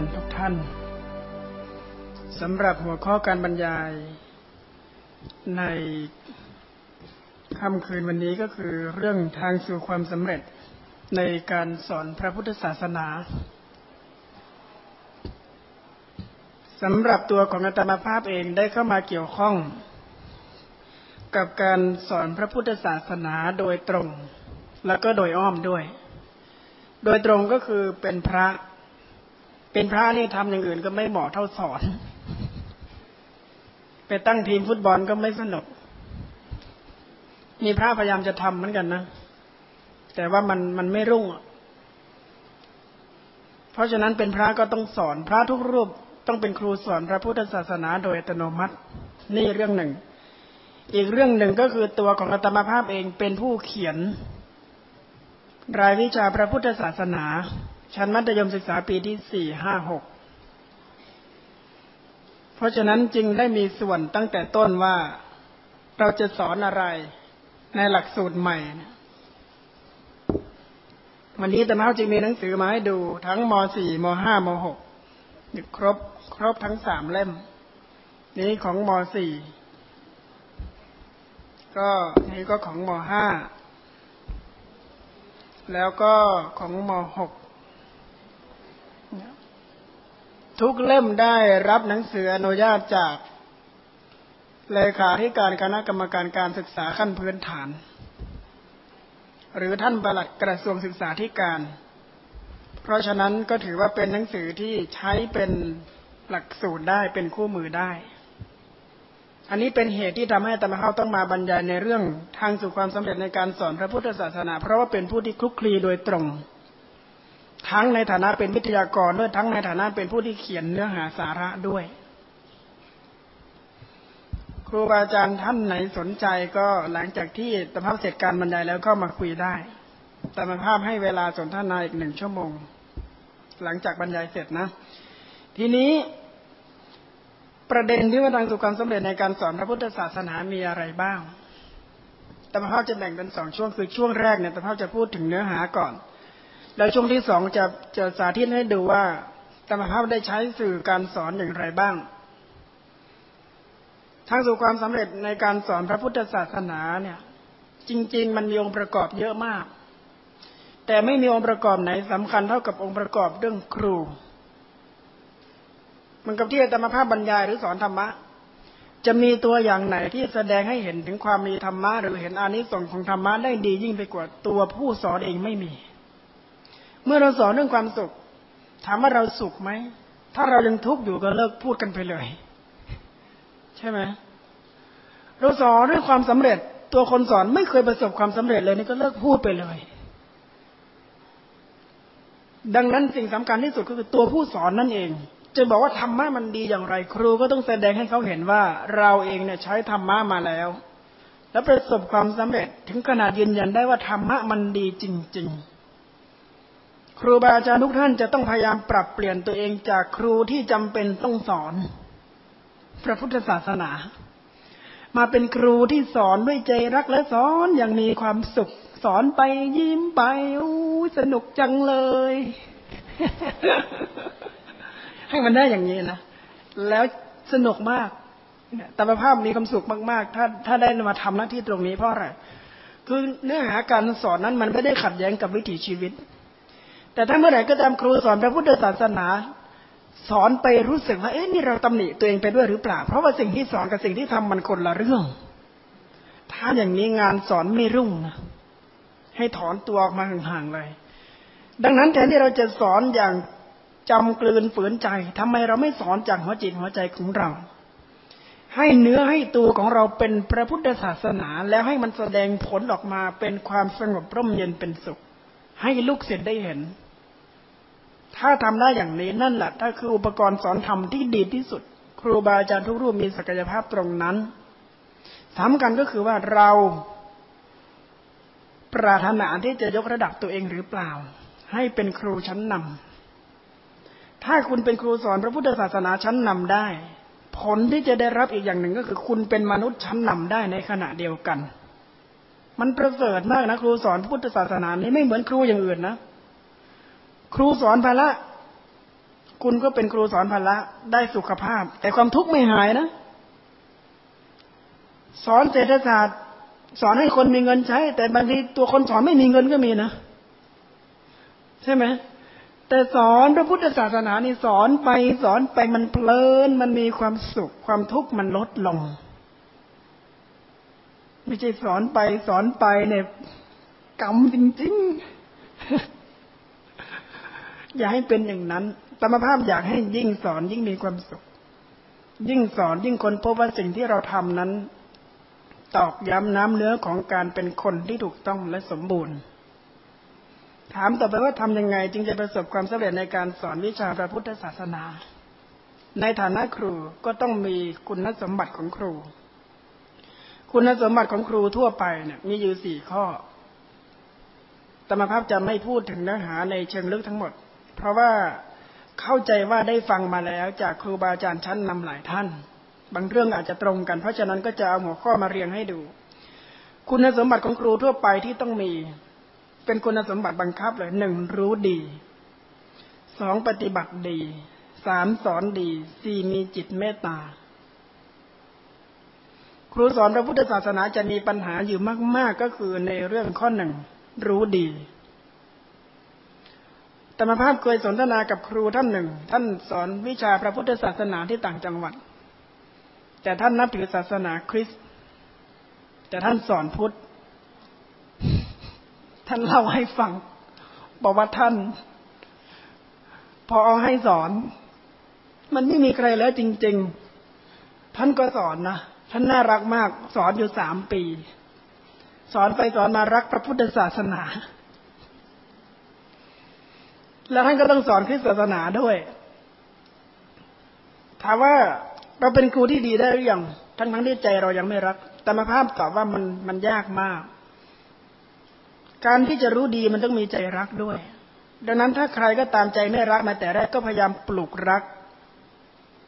านทุกท่านสำหรับหัวข้อการบรรยายในค่ำคืนวันนี้ก็คือเรื่องทางสู่ความสำเร็จในการสอนพระพุทธศาสนาสำหรับตัวของอาตมาภาพเองได้เข้ามาเกี่ยวข้อง กับการสอนพระพุทธศาสนาโดยตรง แล้วก็โดยอ้อมด้วย โดยตรงก็คือเป็นพระ เป็นพระนี่ทำอย่างอื่นก็ไม่เหมาะเท่าสอน ไปตั้งทีมฟุตบอลก็ไม่สนุก มีพระพยายามจะทำเหมือนกันนะ แต่ว่ามันมันไม่รุ่ง เพราะฉะนั้นเป็นพระก็ต้องสอน พระทุกรูปต้องเป็นครูสอนพระพุทธศาสนาโดยอัตโนมัติ นี่เรื่องหนึ่ง อีกเรื่องหนึ่งก็คือตัวของอาตมาภาพเองเป็นผู้เขียน รายวิชาพระพุทธศาสนา ชั้นมัธยมศึกษาปีที่สี่ห้าหกเพราะฉะนั้นจึงได้มีส่วนตั้งแต่ต้นว่าเราจะสอนอะไรในหลักสูตรใหม่ วันนี้แต่เมาจึงมีหนังสือมาให้ดูทั้งม .4 ม .5 ม .6 ครบครบทั้งสามเล่ม นี้ของม .4 ก็นี่ก็ของม .5 แล้วก็ของม .6 ทุกเล่มได้รับหนังสืออนุญาตจากเลขาธิการคณะกรรมการการศึกษาขั้นพื้นฐาน หรือท่านประหลัดกระทรวงศึกษาธิการ เพราะฉะนั้นก็ถือว่าเป็นหนังสือที่ใช้เป็นหลักสูตรได้เป็นคู่มือได้ อันนี้เป็นเหตุที่ทำให้ตมเข้าต้องมาบรรยายในเรื่องทางสู่ความสำเร็จในการสอนพระพุทธศาสนา เพราะว่าเป็นผู้ที่คลุกคลีโดยตรง ทั้งในฐานะเป็นวิทยากรด้วยทั้งในฐานะเป็นผู้ที่เขียนเนื้อหาสาระด้วย ครูบาอาจารย์ท่านไหนสนใจก็หลังจากที่ตภาพเสร็จการบรรยายแล้วก็มาคุยได้แต่มาภาพให้เวลาสนทนาอีกหนึ่งชั่วโมง หลังจากบรรยายเสร็จนะ ทีนี้ประเด็นที่ว่าทางสู่ความสำเร็จในการสอนพระพุทธศาสนามีอะไรบ้างตภาพจะแบ่งเป็นสองช่วงคือช่วงแรกเนี่ยตภาพจะพูดถึงเนื้อหาก่อน แล้วช่วงที่สองจะจะสาธิตให้ดูว่าธรรมภาพได้ใช้สื่อการสอนอย่างไรบ้างทางสู่ความสำเร็จในการสอนพระพุทธศาสนาเนี่ย จริง ๆ มันมีองค์ประกอบเยอะมาก แต่ไม่มีองค์ประกอบไหนสำคัญเท่ากับองค์ประกอบเรื่องครูมันกับที่ธรรมภาพบรรยายหรือสอนธรรมะ จะมีตัวอย่างไหนที่แสดงให้เห็นถึงความมีธรรมะหรือเห็นอานิสงส์ของธรรมะได้ดียิ่งไปกว่าตัวผู้สอนเองไม่มี เมื่อเราสอนเรื่องความสุข ถามว่าเราสุขไหม ถ้าเรายังทุกข์อยู่ก็เลิกพูดกันไปเลย ใช่ไหมเราสอนเรื่องความสำเร็จ ตัวคนสอนไม่เคยประสบความสำเร็จเลยนี่ก็เลิกพูดไปเลย ดังนั้นสิ่งสำคัญที่สุดก็คือตัวผู้สอนนั่นเองจะบอกว่าธรรมะมันดีอย่างไร ครูก็ต้องแสดงให้เขาเห็นว่าเราเองเนี่ยใช้ธรรมะมาแล้ว แล้วประสบความสำเร็จถึงขนาดยืนยันได้ว่าธรรมะมันดีจริง ๆ ครูบาอาจารย์ทุกท่านจะต้องพยายามปรับเปลี่ยนตัวเองจากครูที่จำเป็นต้องสอน พระพุทธศาสนา มาเป็นครูที่สอนด้วยใจรักและสอนอย่างมีความสุข สอนไปยิ้มไปอู้สนุกจังเลย ให้มันได้อย่างนี้นะแล้วสนุกมากแต่ประภาพมีความสุขมากๆ ถ้าถ้าได้มาทำหน้าที่ตรงนี้เพราะอะไรคือเนื้อหาการสอนนั้นมันไม่ได้ขัดแย้งกับวิถีชีวิต แต่ถ้าเมื่อไหร่ก็ตามครูสอนพระพุทธศาสนา สอนไปรู้สึกว่าเอ๊ะนี่เราตำหนิตัวเองไปด้วยหรือเปล่า เพราะว่าสิ่งที่สอนกับสิ่งที่ทำมันคนละเรื่อง ถ้าอย่างนี้งานสอนไม่รุ่งนะให้ถอนตัวออกมาห่างๆเลย ดังนั้นแทนที่เราจะสอนอย่างจำกลืนฝืนใจทำไมเราไม่สอนจากหัวจิตหัวใจของเรา ให้เนื้อให้ตัวของเราเป็นพระพุทธศาสนา แล้วให้มันแสดงผลออกมาเป็นความสงบร่มเย็นเป็นสุข ให้ลูกศิษย์ได้เห็น ถ้าทำได้อย่างนี้นั่นแหละถ้าคืออุปกรณ์สอนธรรมที่ดีที่สุด ครูบาอาจารย์ทุกรูปมีศักยภาพตรงนั้นสำคัญก็คือว่าเราปรารถนาที่จะยกระดับตัวเองหรือเปล่า ให้เป็นครูชั้นนำถ้าคุณเป็นครูสอนพระพุทธศาสนาชั้นนำได้ ผลที่จะได้รับอีกอย่างหนึ่งก็คือ คุณเป็นมนุษย์ชั้นนำได้ในขณะเดียวกัน มันประเสริฐมากนะครูสอนพุทธศาสนานี้ไม่เหมือนครูอย่างอื่นนะ ครูสอนภาระคุณก็เป็นครูสอนพละ ได้สุขภาพ แต่ความทุกข์ไม่หายนะ สอนเศรษฐศาสตร์ สอนให้คนมีเงินใช้ แต่บางทีตัวคนสอนไม่มีเงินก็มีนะ ใช่ไหมแต่สอนพระพุทธศาสนานี่สอนไปสอนไปมันเพลิน มันมีความสุข ความทุกข์มันลดลง ไม่ใช่สอนไปสอนไปเนี่ยกรรมจริง ๆ อย่าให้เป็นอย่างนั้นธรรมภาพอยากให้ยิ่งสอนยิ่งมีความสุข ยิ่งสอนยิ่งคนพบว่าสิ่งที่เราทำนั้น ตอกย้ำน้ำเนื้อของการเป็นคนที่ถูกต้องและสมบูรณ์ ถามต่อไปว่าทำยังไง จึงจะประสบความสำเร็จในการสอนวิชาพระพุทธศาสนา ในฐานะครูก็ต้องมีคุณสมบัติของครู คุณสมบัติของครูทั่วไปเนี่ยมีอยู่สี่ข้อธรรมภาพจะไม่พูดถึงเนื้อหาในเชิงลึกทั้งหมด เพราะว่าเข้าใจว่าได้ฟังมาแล้วจากครูบาอาจารย์ชั้นนำหลายท่าน บางเรื่องอาจจะตรงกัน เพราะฉะนั้นก็จะเอาหัวข้อมาเรียงให้ดู คุณสมบัติของครูทั่วไปที่ต้องมี เป็นคุณสมบัติบังคับเลยหนึ่งรู้ดีสองปฏิบัติดีสามสอนดีสี่มีจิตเมตตา ครูสอนพระพุทธศาสนาจะมีปัญหาอยู่มาก ๆ ก็คือในเรื่องข้อหนึ่งรู้ดี รมภาพเคยสนทนากับครูท่านหนึ่ง ท่านสอนวิชาพระพุทธศาสนาที่ต่างจังหวัด แต่ท่านนับถือศาสนาคริสต์แต่ท่านสอนพุทธ ท่านเล่าให้ฟัง บอกว่าท่าน พอเอาให้สอน มันไม่มีใครแล้วจริง ๆ ท่านก็สอนนะท่านน่ารักมาก สอนอยู่สามปี สอนไปสอนมารักพระพุทธศาสนา แล้วท่านก็ต้องสอนคริสตศาสนาด้วย ถามว่าเราเป็นครูที่ดีได้หรือยังทั้งทั้งที่ใจเรายังไม่รัก แต่มาภาพตอบว่ามันมันยากมาก การที่จะรู้ดีมันต้องมีใจรักด้วย ดังนั้นถ้าใครก็ตามใจไม่รักมาแต่แรกก็พยายามปลุกรัก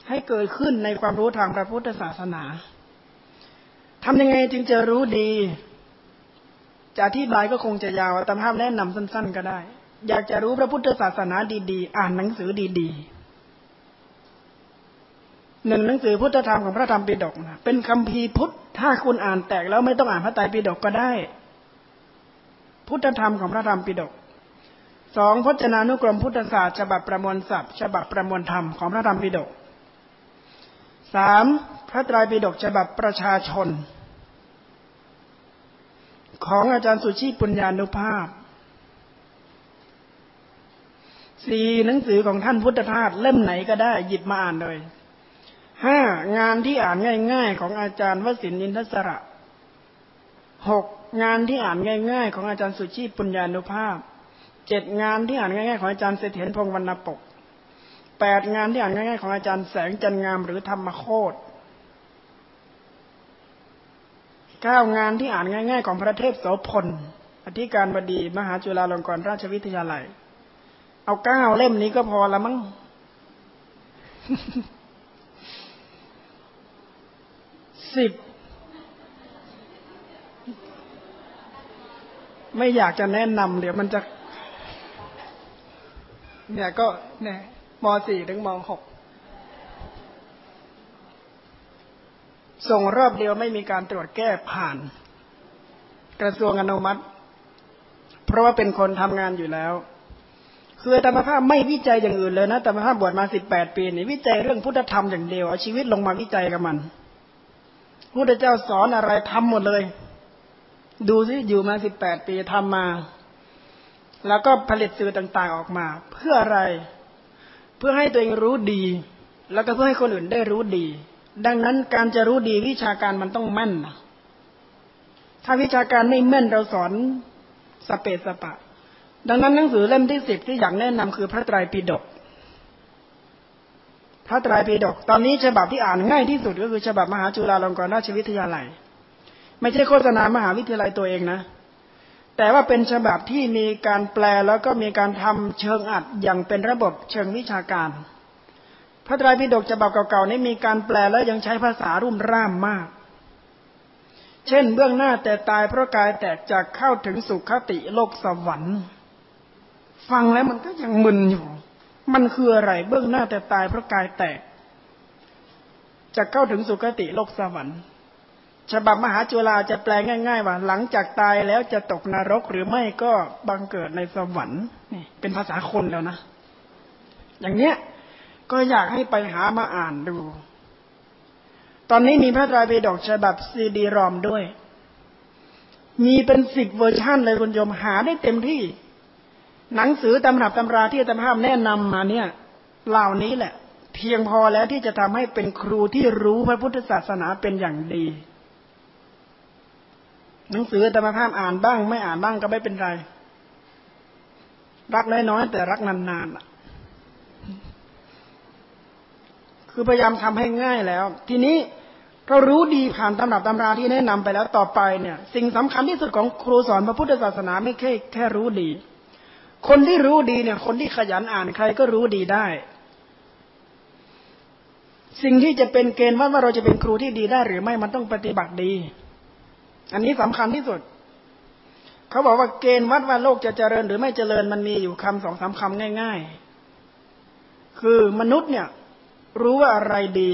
ให้เกิดขึ้นในความรู้ทางพระพุทธศาสนาทำยังไงจึงจะรู้ดี จะอธิบายก็คงจะยาวแต่ภาพแนะนำสั้น ๆ ก็ได้ อยากจะรู้พระพุทธศาสนาดีๆ อ่านหนังสือดีๆหนึ่งหนังสือพุทธธรรมของพระธรรมปิฎกนะเป็นคำพีพุทธถ้าคุณอ่านแตกแล้วไม่ต้องอ่านพระไตรปิฎกก็ได้ พุทธธรรมของพระธรรมปิฎกสองพจนานุกรมพุทธศาสตร์ฉบับประมวลศัพท์ฉบับประมวลธรรมของพระธรรมปิฎกสามพระไตรปิฎกฉบับประชาชน ของอาจารย์สุชีปุญญานุภาพ สี่หนังสือของท่านพุทธทาสเล่มไหนก็ได้หยิบมาอ่านเลยห้างานที่อ่านง่าย ๆ ของอาจารย์วสินอินทศระหกงานที่อ่านง่าย ๆ ของอาจารย์สุชีพปุญญานุภาพเจ็ดงานที่อ่านง่ายๆของอาจารย์เสถียรพงศ์วรรณปกแปดงานที่อ่านง่ายๆของอาจารย์แสงจันงามหรือธรรมโคตเก้างานที่อ่านง่าย ๆ ของพระเทพโสพลอธิการบดี มหาจุฬาลงกรณราชวิทยาลัย เอาเก้าเล่มนี้ก็พอละมั้งสิบไม่อยากจะแนะนำเดี๋ยวมันจะ เนี่ยก็เนี่ยมสี่ถึงมหกส่งรอบเดียวไม่มีการตรวจแก้ผ่าน กระทรวงอนุมัติ เพราะว่าเป็นคนทำงานอยู่แล้ว คือธรรมภาพไม่วิจัยอย่างอื่นเลยนะธรรมภาพบวชมาสิบแปดปีนี่วิจัยเรื่องพุทธธรรมอย่างเดียวเอาชีวิตลงมาวิจัยกับมันพุทธเจ้าสอนอะไรทำหมดเลย ดูสิอยู่มาสิบแปดปีทำมา แล้วก็ผลิตสื่อต่าง ๆออกมา เพื่ออะไร เพื่อให้ตัวเองรู้ดี แล้วก็เพื่อให้คนอื่นได้รู้ดี ดังนั้นการจะรู้ดีวิชาการมันต้องแม่นนะถ้าวิชาการไม่แม่นเราสอนสเปสสปะ ดังนั้นหนังสือเล่มที่สิบที่อยากแนะนำคือพระไตรปิฎก พระไตรปิฎกตอนนี้ฉบับที่อ่านง่ายที่สุดก็คือฉบับมหาจุฬาลงกรณราชวิทยาลัย ไม่ใช่โฆษณามหาวิทยาลัยตัวเองนะ แต่ว่าเป็นฉบับที่มีการแปลแล้วก็มีการทำเชิงอัดอย่างเป็นระบบเชิงวิชาการ พระไตรปิฎกฉบับเก่าๆนี้มีการแปลแล้วยังใช้ภาษารุ่มร่ามมากเช่นเบื้องหน้าแต่ตายเพราะกายแตกจากเข้าถึงสุขคติโลกสวรรค์ ฟังแล้วมันก็ยังมึนอยู่ มันคืออะไร เบื้องหน้าแต่ตายเพราะกายแตก จะเข้าถึงสุคติโลกสวรรค์ ฉบับมหาจุฬาจะแปลง่าย ๆ ว่า หลังจากตายแล้วจะตกนรกหรือไม่ก็บังเกิดในสวรรค์นี่เป็นภาษาคนแล้วนะ อย่างเนี้ยก็อยากให้ไปหามาอ่านดู ตอนนี้มีพระไตรปิฎกฉบับซีดีรอมด้วย มีเป็นสิบเวอร์ชั่นเลยคุณโยมหาได้เต็มที่ หนังสือตำรับตำราที่อาจารย์ภาพแนะนำมาเนี่ยเหล่านี้แหละ เพียงพอแล้วที่จะทำให้เป็นครูที่รู้พระพุทธศาสนาเป็นอย่างดี หนังสือธรรมภาพอ่านบ้าง ไม่อ่านบ้างก็ไม่เป็นไร รักน้อยๆแต่รักนานๆคือพยายามทำให้ง่ายแล้ว ทีนี้เรารู้ดีผ่านตำรับตำราที่แนะนำไปแล้วต่อไปเนี่ย สิ่งสำคัญที่สุดของครูสอนพระพุทธศาสนาไม่แค่แค่รู้ดี คนที่รู้ดีเนี่ย คนที่ขยันอ่านใครก็รู้ดีได้ สิ่งที่จะเป็นเกณฑ์ว่าว่าเราจะเป็นครูที่ดีได้ หรือไม่มันต้องปฏิบัติดี อันนี้สำคัญที่สุด เขาบอกว่าเกณฑ์วัดว่าโลกจะเจริญ หรือไม่เจริญมันมีอยู่คำสองสามคำง่าย ๆ คือมนุษย์เนี่ย รู้ว่าอะไรดี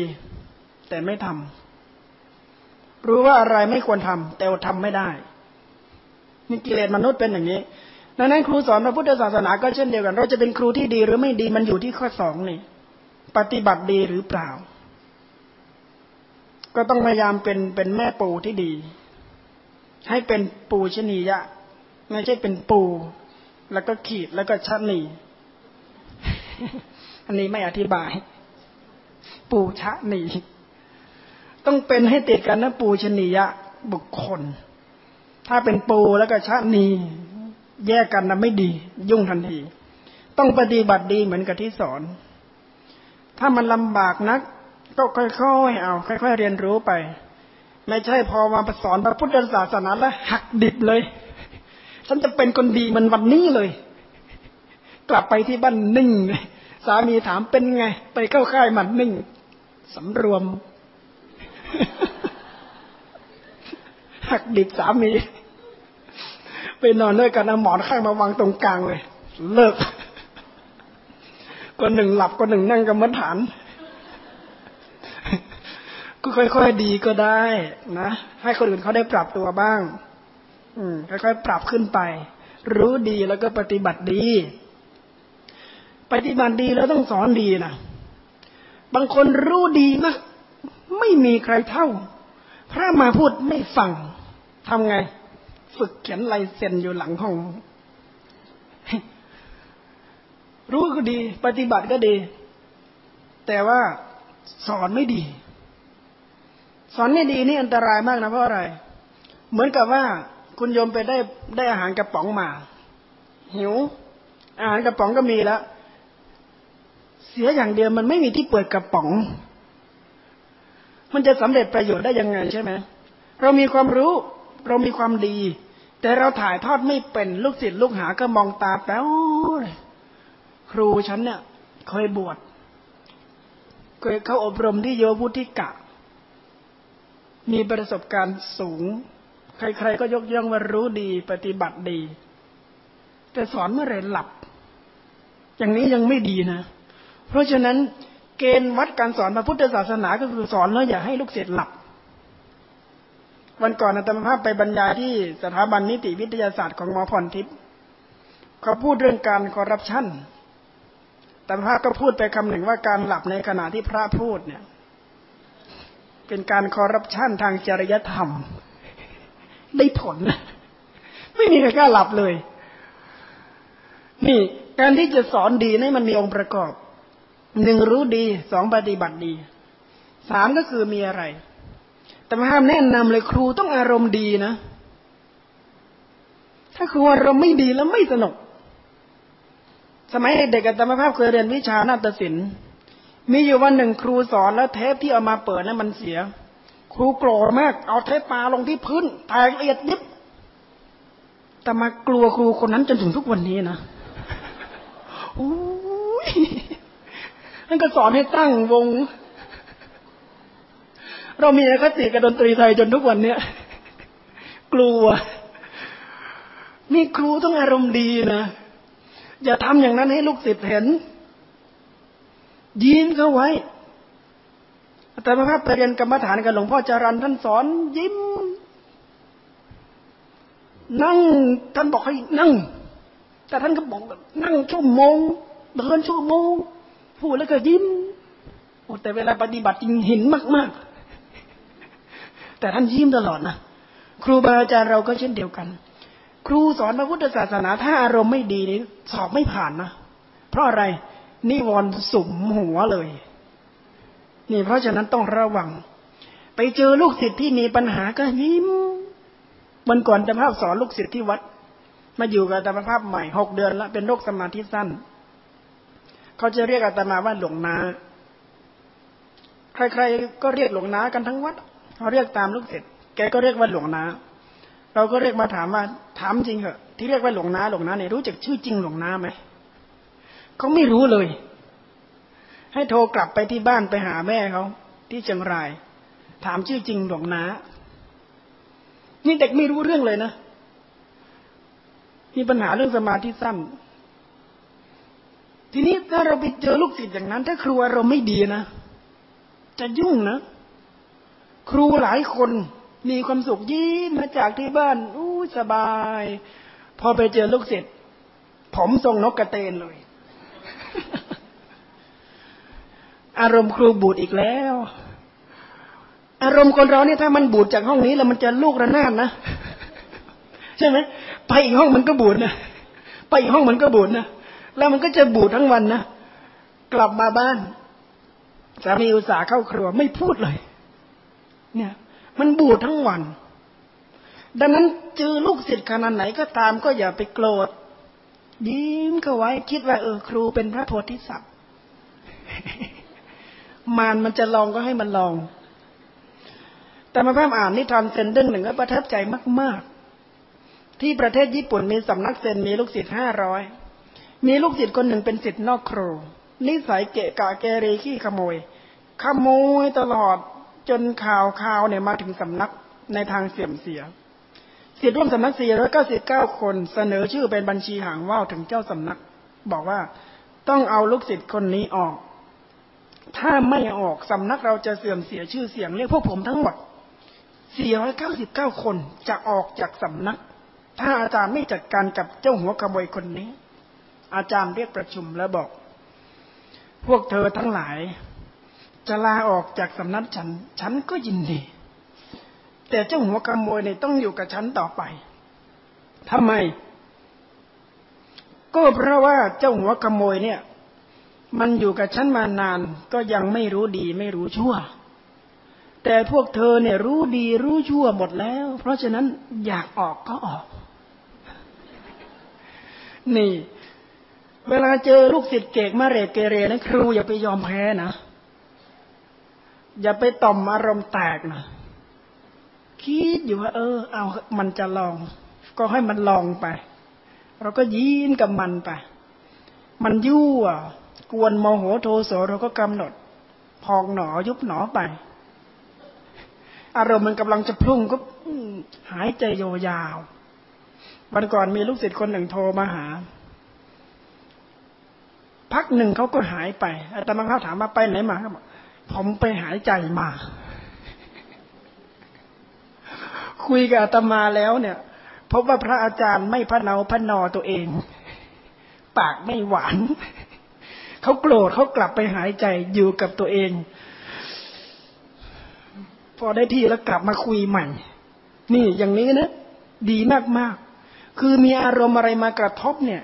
แต่ไม่ทำรู้ว่าอะไรไม่ควรทำแต่ทำไม่ได้นี่กิเลสมนุษย์เป็นอย่างนี้ ดังนั้นครูสอนพระพุทธศาสนาก็เช่นเดียวกัน เราจะเป็นครูที่ดีหรือไม่ดีมันอยู่ที่ข้อสองนี่ปฏิบัติดีหรือเปล่า ก็ต้องพยายามเป็นเป็นแม่ปู่ที่ดี ให้เป็นปูชนียะ ไม่ใช่เป็นปู แล้วก็ขีดแล้วก็ชนีอันนี้ไม่อธิบาย ปูชะนีต้องเป็นให้ติดกันนะปูชนียะ บุคคล ถ้าเป็นปูแล้วก็ชะนี แยกกันนะไม่ดี ยุ่งทันที ต้องปฏิบัติดีเหมือนกับที่สอน ถ้ามันลำบากนัก ก็ค่อยๆเอา ค่อย ๆ เรียนรู้ไป ไม่ใช่พอมาสอนพระพุทธศาสนาแล้วหักดิบเลย ฉันจะเป็นคนดีมันวันนี้เลย กลับไปที่บ้านนิ่งสามีถามเป็นไง ไปเข้าค่ายมันนิ่งสำรวมหักดิบสามี ไปนอนด้วยกันเอาหมอนข้างมาวางตรงกลางเลย เลิกคนหนึ่งหลับคนหนึ่งนั่งกรรมฐาน ก็ค่อยๆดีก็ได้นะให้คนอื่นเขาได้ปรับตัวบ้าง อืมค่อยๆปรับขึ้นไป รู้ดีแล้วก็ปฏิบัติดี ปฏิบัติดีแล้วต้องสอนดีนะบางคนรู้ดีนะไม่มีใครเท่า พระมาพูดไม่ฟังทำไง ฝึกเขียนลายเซ็นอยู่หลังห้อง รู้ก็ดี ปฏิบัติก็ดี แต่ว่าสอนไม่ดี สอนไม่ดีนี่อันตรายมากนะเพราะอะไร เหมือนกับว่าคุณโยมไปได้ได้อาหารกระป๋องมา หิว อาหารกระป๋องก็มีแล้ว เสียอย่างเดียวมันไม่มีที่เปิดกระป๋อง มันจะสำเร็จประโยชน์ได้ยังไงใช่ไหมเรามีความรู้ เรามีความดี แต่เราถ่ายทอดไม่เป็นลูกศิษย์ลูกหาก็มองตาแป๊วครูฉันเนี่ยเคยบวชเคยเข้าอบรมที่โยบุธิกะ มีประสบการณ์สูง ใครๆก็ยกย่องว่ารู้ดีปฏิบัติดี แต่สอนเมื่อไรหลับ อย่างนี้ยังไม่ดีนะ เพราะฉะนั้นเกณฑ์วัดการสอนพระพุทธศาสนาก็คือสอนแล้วอย่าให้ลูกศิษย์หลับ วันก่อนอาตมาภาพไปบรรยายที่สถาบันนิติวิทยาศาสตร์ของหมอพรทิพย์เขาพูดเรื่องการคอร์รัปชันแต่พระก็พูดไปคำหนึ่งว่าการหลับในขณะที่พระพูดเนี่ย เป็นการคอร์รัปชันทางจริยธรรม ได้ผล ไม่มีใครกล้าหลับเลย นี่การที่จะสอนดีนี่มันมีองค์ประกอบหนึ่งรู้ดีสองปฏิบัติดีสามก็คือมีอะไร แต่มาห้ามแนะนำเลยครูต้องอารมณ์ดีนะ ถ้าครูอารมณ์ไม่ดีแล้วไม่สนุก สมัยเด็กๆตมาภาพเคยเรียนวิชานาฏศิลป์มีอยู่วันหนึ่งครูสอนแล้วเทปที่เอามาเปิดนั้นมันเสีย ครูโกรธมาก เอาเทปปาลงที่พื้นแตกละเอียดยิบแต่มากลัวครูคนนั้นจนถึงทุกวันนี้นะโอ้ยท่นก็สอนให้ตั้งวง เรามีคติกับดนตรีไทยจนทุกวันเนี้ยกลัว นี่ครูต้องอารมณ์ดีนะ อย่าทำอย่างนั้นให้ลูกศิษย์เห็น ยิ้มเขาไว้แต่พระภาพไปเรียนกรรมฐานกับหลวงพ่อจารันท่านสอนยิ้ม นั่ง ท่านบอกให้นั่ง แต่ท่านก็บอกนั่งชั่วโมงเดินชั่วโมงพูดแล้วก็ยิ้มแต่เวลาปฏิบัติจริงเห็นมาก ๆ แต่ท่านยิ้มตลอดนะครูบาอาจารย์เราก็เช่นเดียวกัน ครูสอนพระพุทธศาสนาถ้าอารมณ์ไม่ดีนี่สอบไม่ผ่านนะเพราะอะไรนิวรณ์สุมหัวเลย นี่เพราะฉะนั้นต้องระวัง ไปเจอลูกศิษย์ที่มีปัญหาก็ยิ้มวันก่อนจะภาพสอนลูกศิษย์ที่วัด มาอยู่กับอาตมาภาพใหม่หกเดือนแล้วเป็นโรคสมาธิสั้น เขาจะเรียกอาตมาว่าหลวงนาใครๆก็เรียกหลวงนากันทั้งวัด เขาเรียกตามลูกศิษย์แกก็เรียกว่าหลวงนาเราก็เรียกมาถามว่าถามจริงเหรอที่เรียกว่าหลวงนาหลวงนาเนี่ยรู้จักชื่อจริงหลวงนาไหมเขาไม่รู้เลย ให้โทรกลับไปที่บ้านไปหาแม่เขาที่เชียงราย ถามชื่อจริงหลวงนานี่เด็กไม่รู้เรื่องเลยนะมีปัญหาเรื่องสมาธิสั้นทีนี้ถ้าเราไปเจอลูกศิษย์อย่างนั้น ถ้าครูเราไม่ดีนะจะยุ่งนะ ครูหลายคนมีความสุขยิ้มมาจากที่บ้านอู้สบาย พอไปเจอลูกศิษย์ผมทรงนกกระเตนเลย อารมณ์ครูบูดอีกแล้ว อารมณ์คนเราเนี่ยถ้ามันบูดจากห้องนี้แล้วมันจะลูกระนาดนะใช่ไหมไปอีกห้องมันก็บูดนะไปอีกห้องมันก็บูดนะแล้วมันก็จะบูดทั้งวันนะกลับมาบ้านสามีอุตส่าห์เข้าครัวไม่พูดเลย เนี่ย มันบูดทั้งวัน ดังนั้นเจอลูกศิษย์ขนาดไหนก็ตามก็อย่าไปโกรธยิ้มเข้าไว้คิดว่าเออครูเป็นพระโพธิสัตว์มารมันจะลองก็ให้มันลอง แต่มาพ่มอ่านนิทานเซนเด้งหนึ่งก็ประทับใจมาก ๆ ที่ประเทศญี่ปุ่นมีสำนักเซนมีลูกศิษย์ห้าร้อยมีลูกศิษย์คนหนึ่งเป็นศิษย์นอกครูนิสัยเกะกะเกเรขี้ขโมย ขโมยตลอด จนข่าวข่าวเนี่ยมาถึงสำนักในทางเสื่อมเสียศิษย์ร่วมสำนัก499คนเสนอชื่อเป็นบัญชีหางว่าวถึงเจ้าสำนัก บอกว่าต้องเอาลูกศิษย์คนนี้ออก ถ้าไม่ออกสำนักเราจะเสื่อมเสียชื่อเสียงเรียกพวกผมทั้งหมด 499 คนจะออกจากสำนัก ถ้าอาจารย์ไม่จัดการกับเจ้าหัวขโมยคนนี้ อาจารย์เรียกประชุมแล้วบอก พวกเธอทั้งหลาย จะลาออกจากสำนักฉัน ฉันก็ยินดี แต่เจ้าหัวขโมยเนี่ยต้องอยู่กับฉันต่อไปทำไม ก็เพราะว่าเจ้าหัวขโมยเนี่ย มันอยู่กับฉันมานาน ก็ยังไม่รู้ดีไม่รู้ชั่ว แต่พวกเธอเนี่ยรู้ดีรู้ชั่วหมดแล้ว เพราะฉะนั้นอยากออกก็ออก นี่ เวลาเจอลูกศิษย์เก่งมาเรเกเรนะครูอย่าไปยอมแพ้นะ อย่าไปต่อมอารมณ์แตกนะคิดอยู่ว่า เออ เอามันจะลอง ก็ให้มันลองไป เราก็ยิ้มกับมันไป มันยั่วกวนโมโหโทโสเราก็กำหนด พองหนอยุบหนอไป อารมณ์มันกำลังจะพุ่งก็หายใจยาววันก่อนมีลูกศิษย์คนหนึ่งโทรมาหา พักหนึ่งเขาก็หายไปอาตมาเขาถามมาไปไหนมาครับ ผมไปหายใจมา คุยกับอาตมาแล้วเนี่ยพบว่าพระอาจารย์ไม่พระเนาพระนอตัวเอง ปากไม่หวานเขาโกรธเขากลับไปหายใจอยู่กับตัวเอง พอได้ที่แล้วกลับมาคุยใหม่ นี่อย่างนี้นะ ดีมากมากคือมีอารมณ์อะไรมากระทบเนี่ย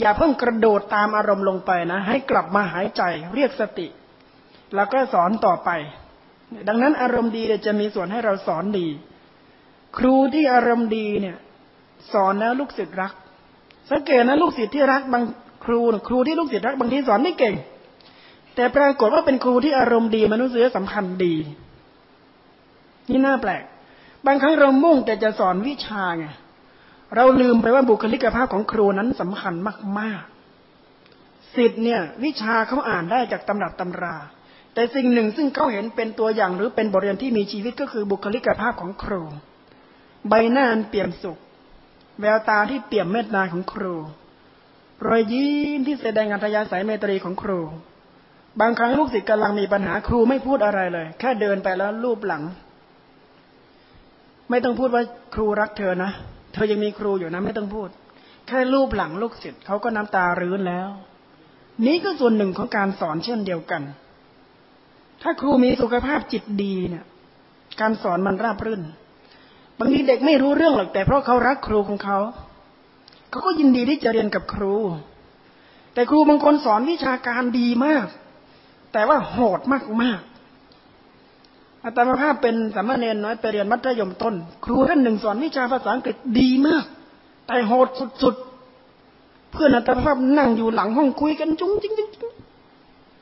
อย่าเพิ่งกระโดดตามอารมณ์ลงไปนะ ให้กลับมาหายใจ เรียกสติ แล้วก็สอนต่อไป ดังนั้นอารมณ์ดีจะมีส่วนให้เราสอนดี ครูที่อารมณ์ดีเนี่ย สอนแล้วลูกศิษย์รัก สังเกตนะลูกศิษย์ที่รักบางครูครูที่ลูกศิษย์รักบางทีสอนไม่เก่ง แต่ปรากฏว่าเป็นครูที่อารมณ์ดีมนุษยสัมพันธ์ดี นี่น่าแปลก บางครั้งเรามุ่งแต่จะสอนวิชาไงเราลืมไปว่าบุคลิกภาพของครูนั้นสำคัญมากๆสิทธิ์เนี่ย วิชาเขาอ่านได้จากตำรับตำรา แต่สิ่งหนึ่งซึ่งเขาเห็นเป็นตัวอย่างหรือเป็นบทเรียนที่มีชีวิตก็คือบุคลิกภาพของครู ใบหน้าอันเปี่ยมสุข แววตาที่เปี่ยมเมตตาของครู รอยยิ้มที่แสดงอัธยาศัยเมตรีของครู บางครั้งลูกศิษย์กำลังมีปัญหาครูไม่พูดอะไรเลย แค่เดินไปแล้วรูปหลัง ไม่ต้องพูดว่าครูรักเธอนะเธอยังมีครูอยู่นะไม่ต้องพูด แค่รูปหลังลูกศิษย์เขาก็น้ำตารื้นแล้ว นี้ก็ส่วนหนึ่งของการสอนเช่นเดียวกัน ถ้าครูมีสุขภาพจิตดีเนี่ยการสอนมันราบรื่น บางทีเด็กไม่รู้เรื่องหรอกแต่เพราะเขารักครูของเขา เขาก็ยินดีที่จะเรียนกับครู แต่ครูบางคนสอนวิชาการดีมาก แต่ว่าโหดมากมากอาตมาภาพเป็นสามเณรน้อยไปเรียนมัธยมต้น ครูท่านหนึ่งสอนวิชาภาษาอังกฤษดีมาก แต่โหดสุดๆ เพื่อนอาตมาภาพนั่งอยู่หลังห้องคุยกันจุ้งจิ้งจิ้ง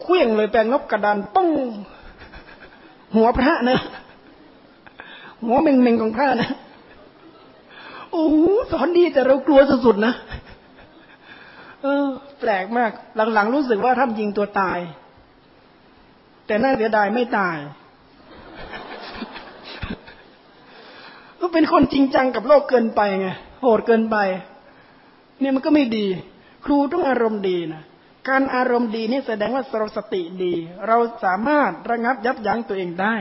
เคลี้ยงเลยแปลงงบกระดานป้องหัวพระนะหัวเม่งเม่งของพระนะโอ้สอนดีแต่เรากลัวสุดๆนะเออ แปลกมาก หลังๆรู้สึกว่าท่านยิงตัวตาย แต่น่าเสียดายไม่ตายก็เป็นคนจริงจังกับโลกเกินไปไงโหดเกินไป เนี่ยมันก็ไม่ดี ครูต้องอารมณ์ดีนะ การอารมณ์ดีนี่แสดงว่าเราสติดี เราสามารถระงับยับยั้งตัวเองได้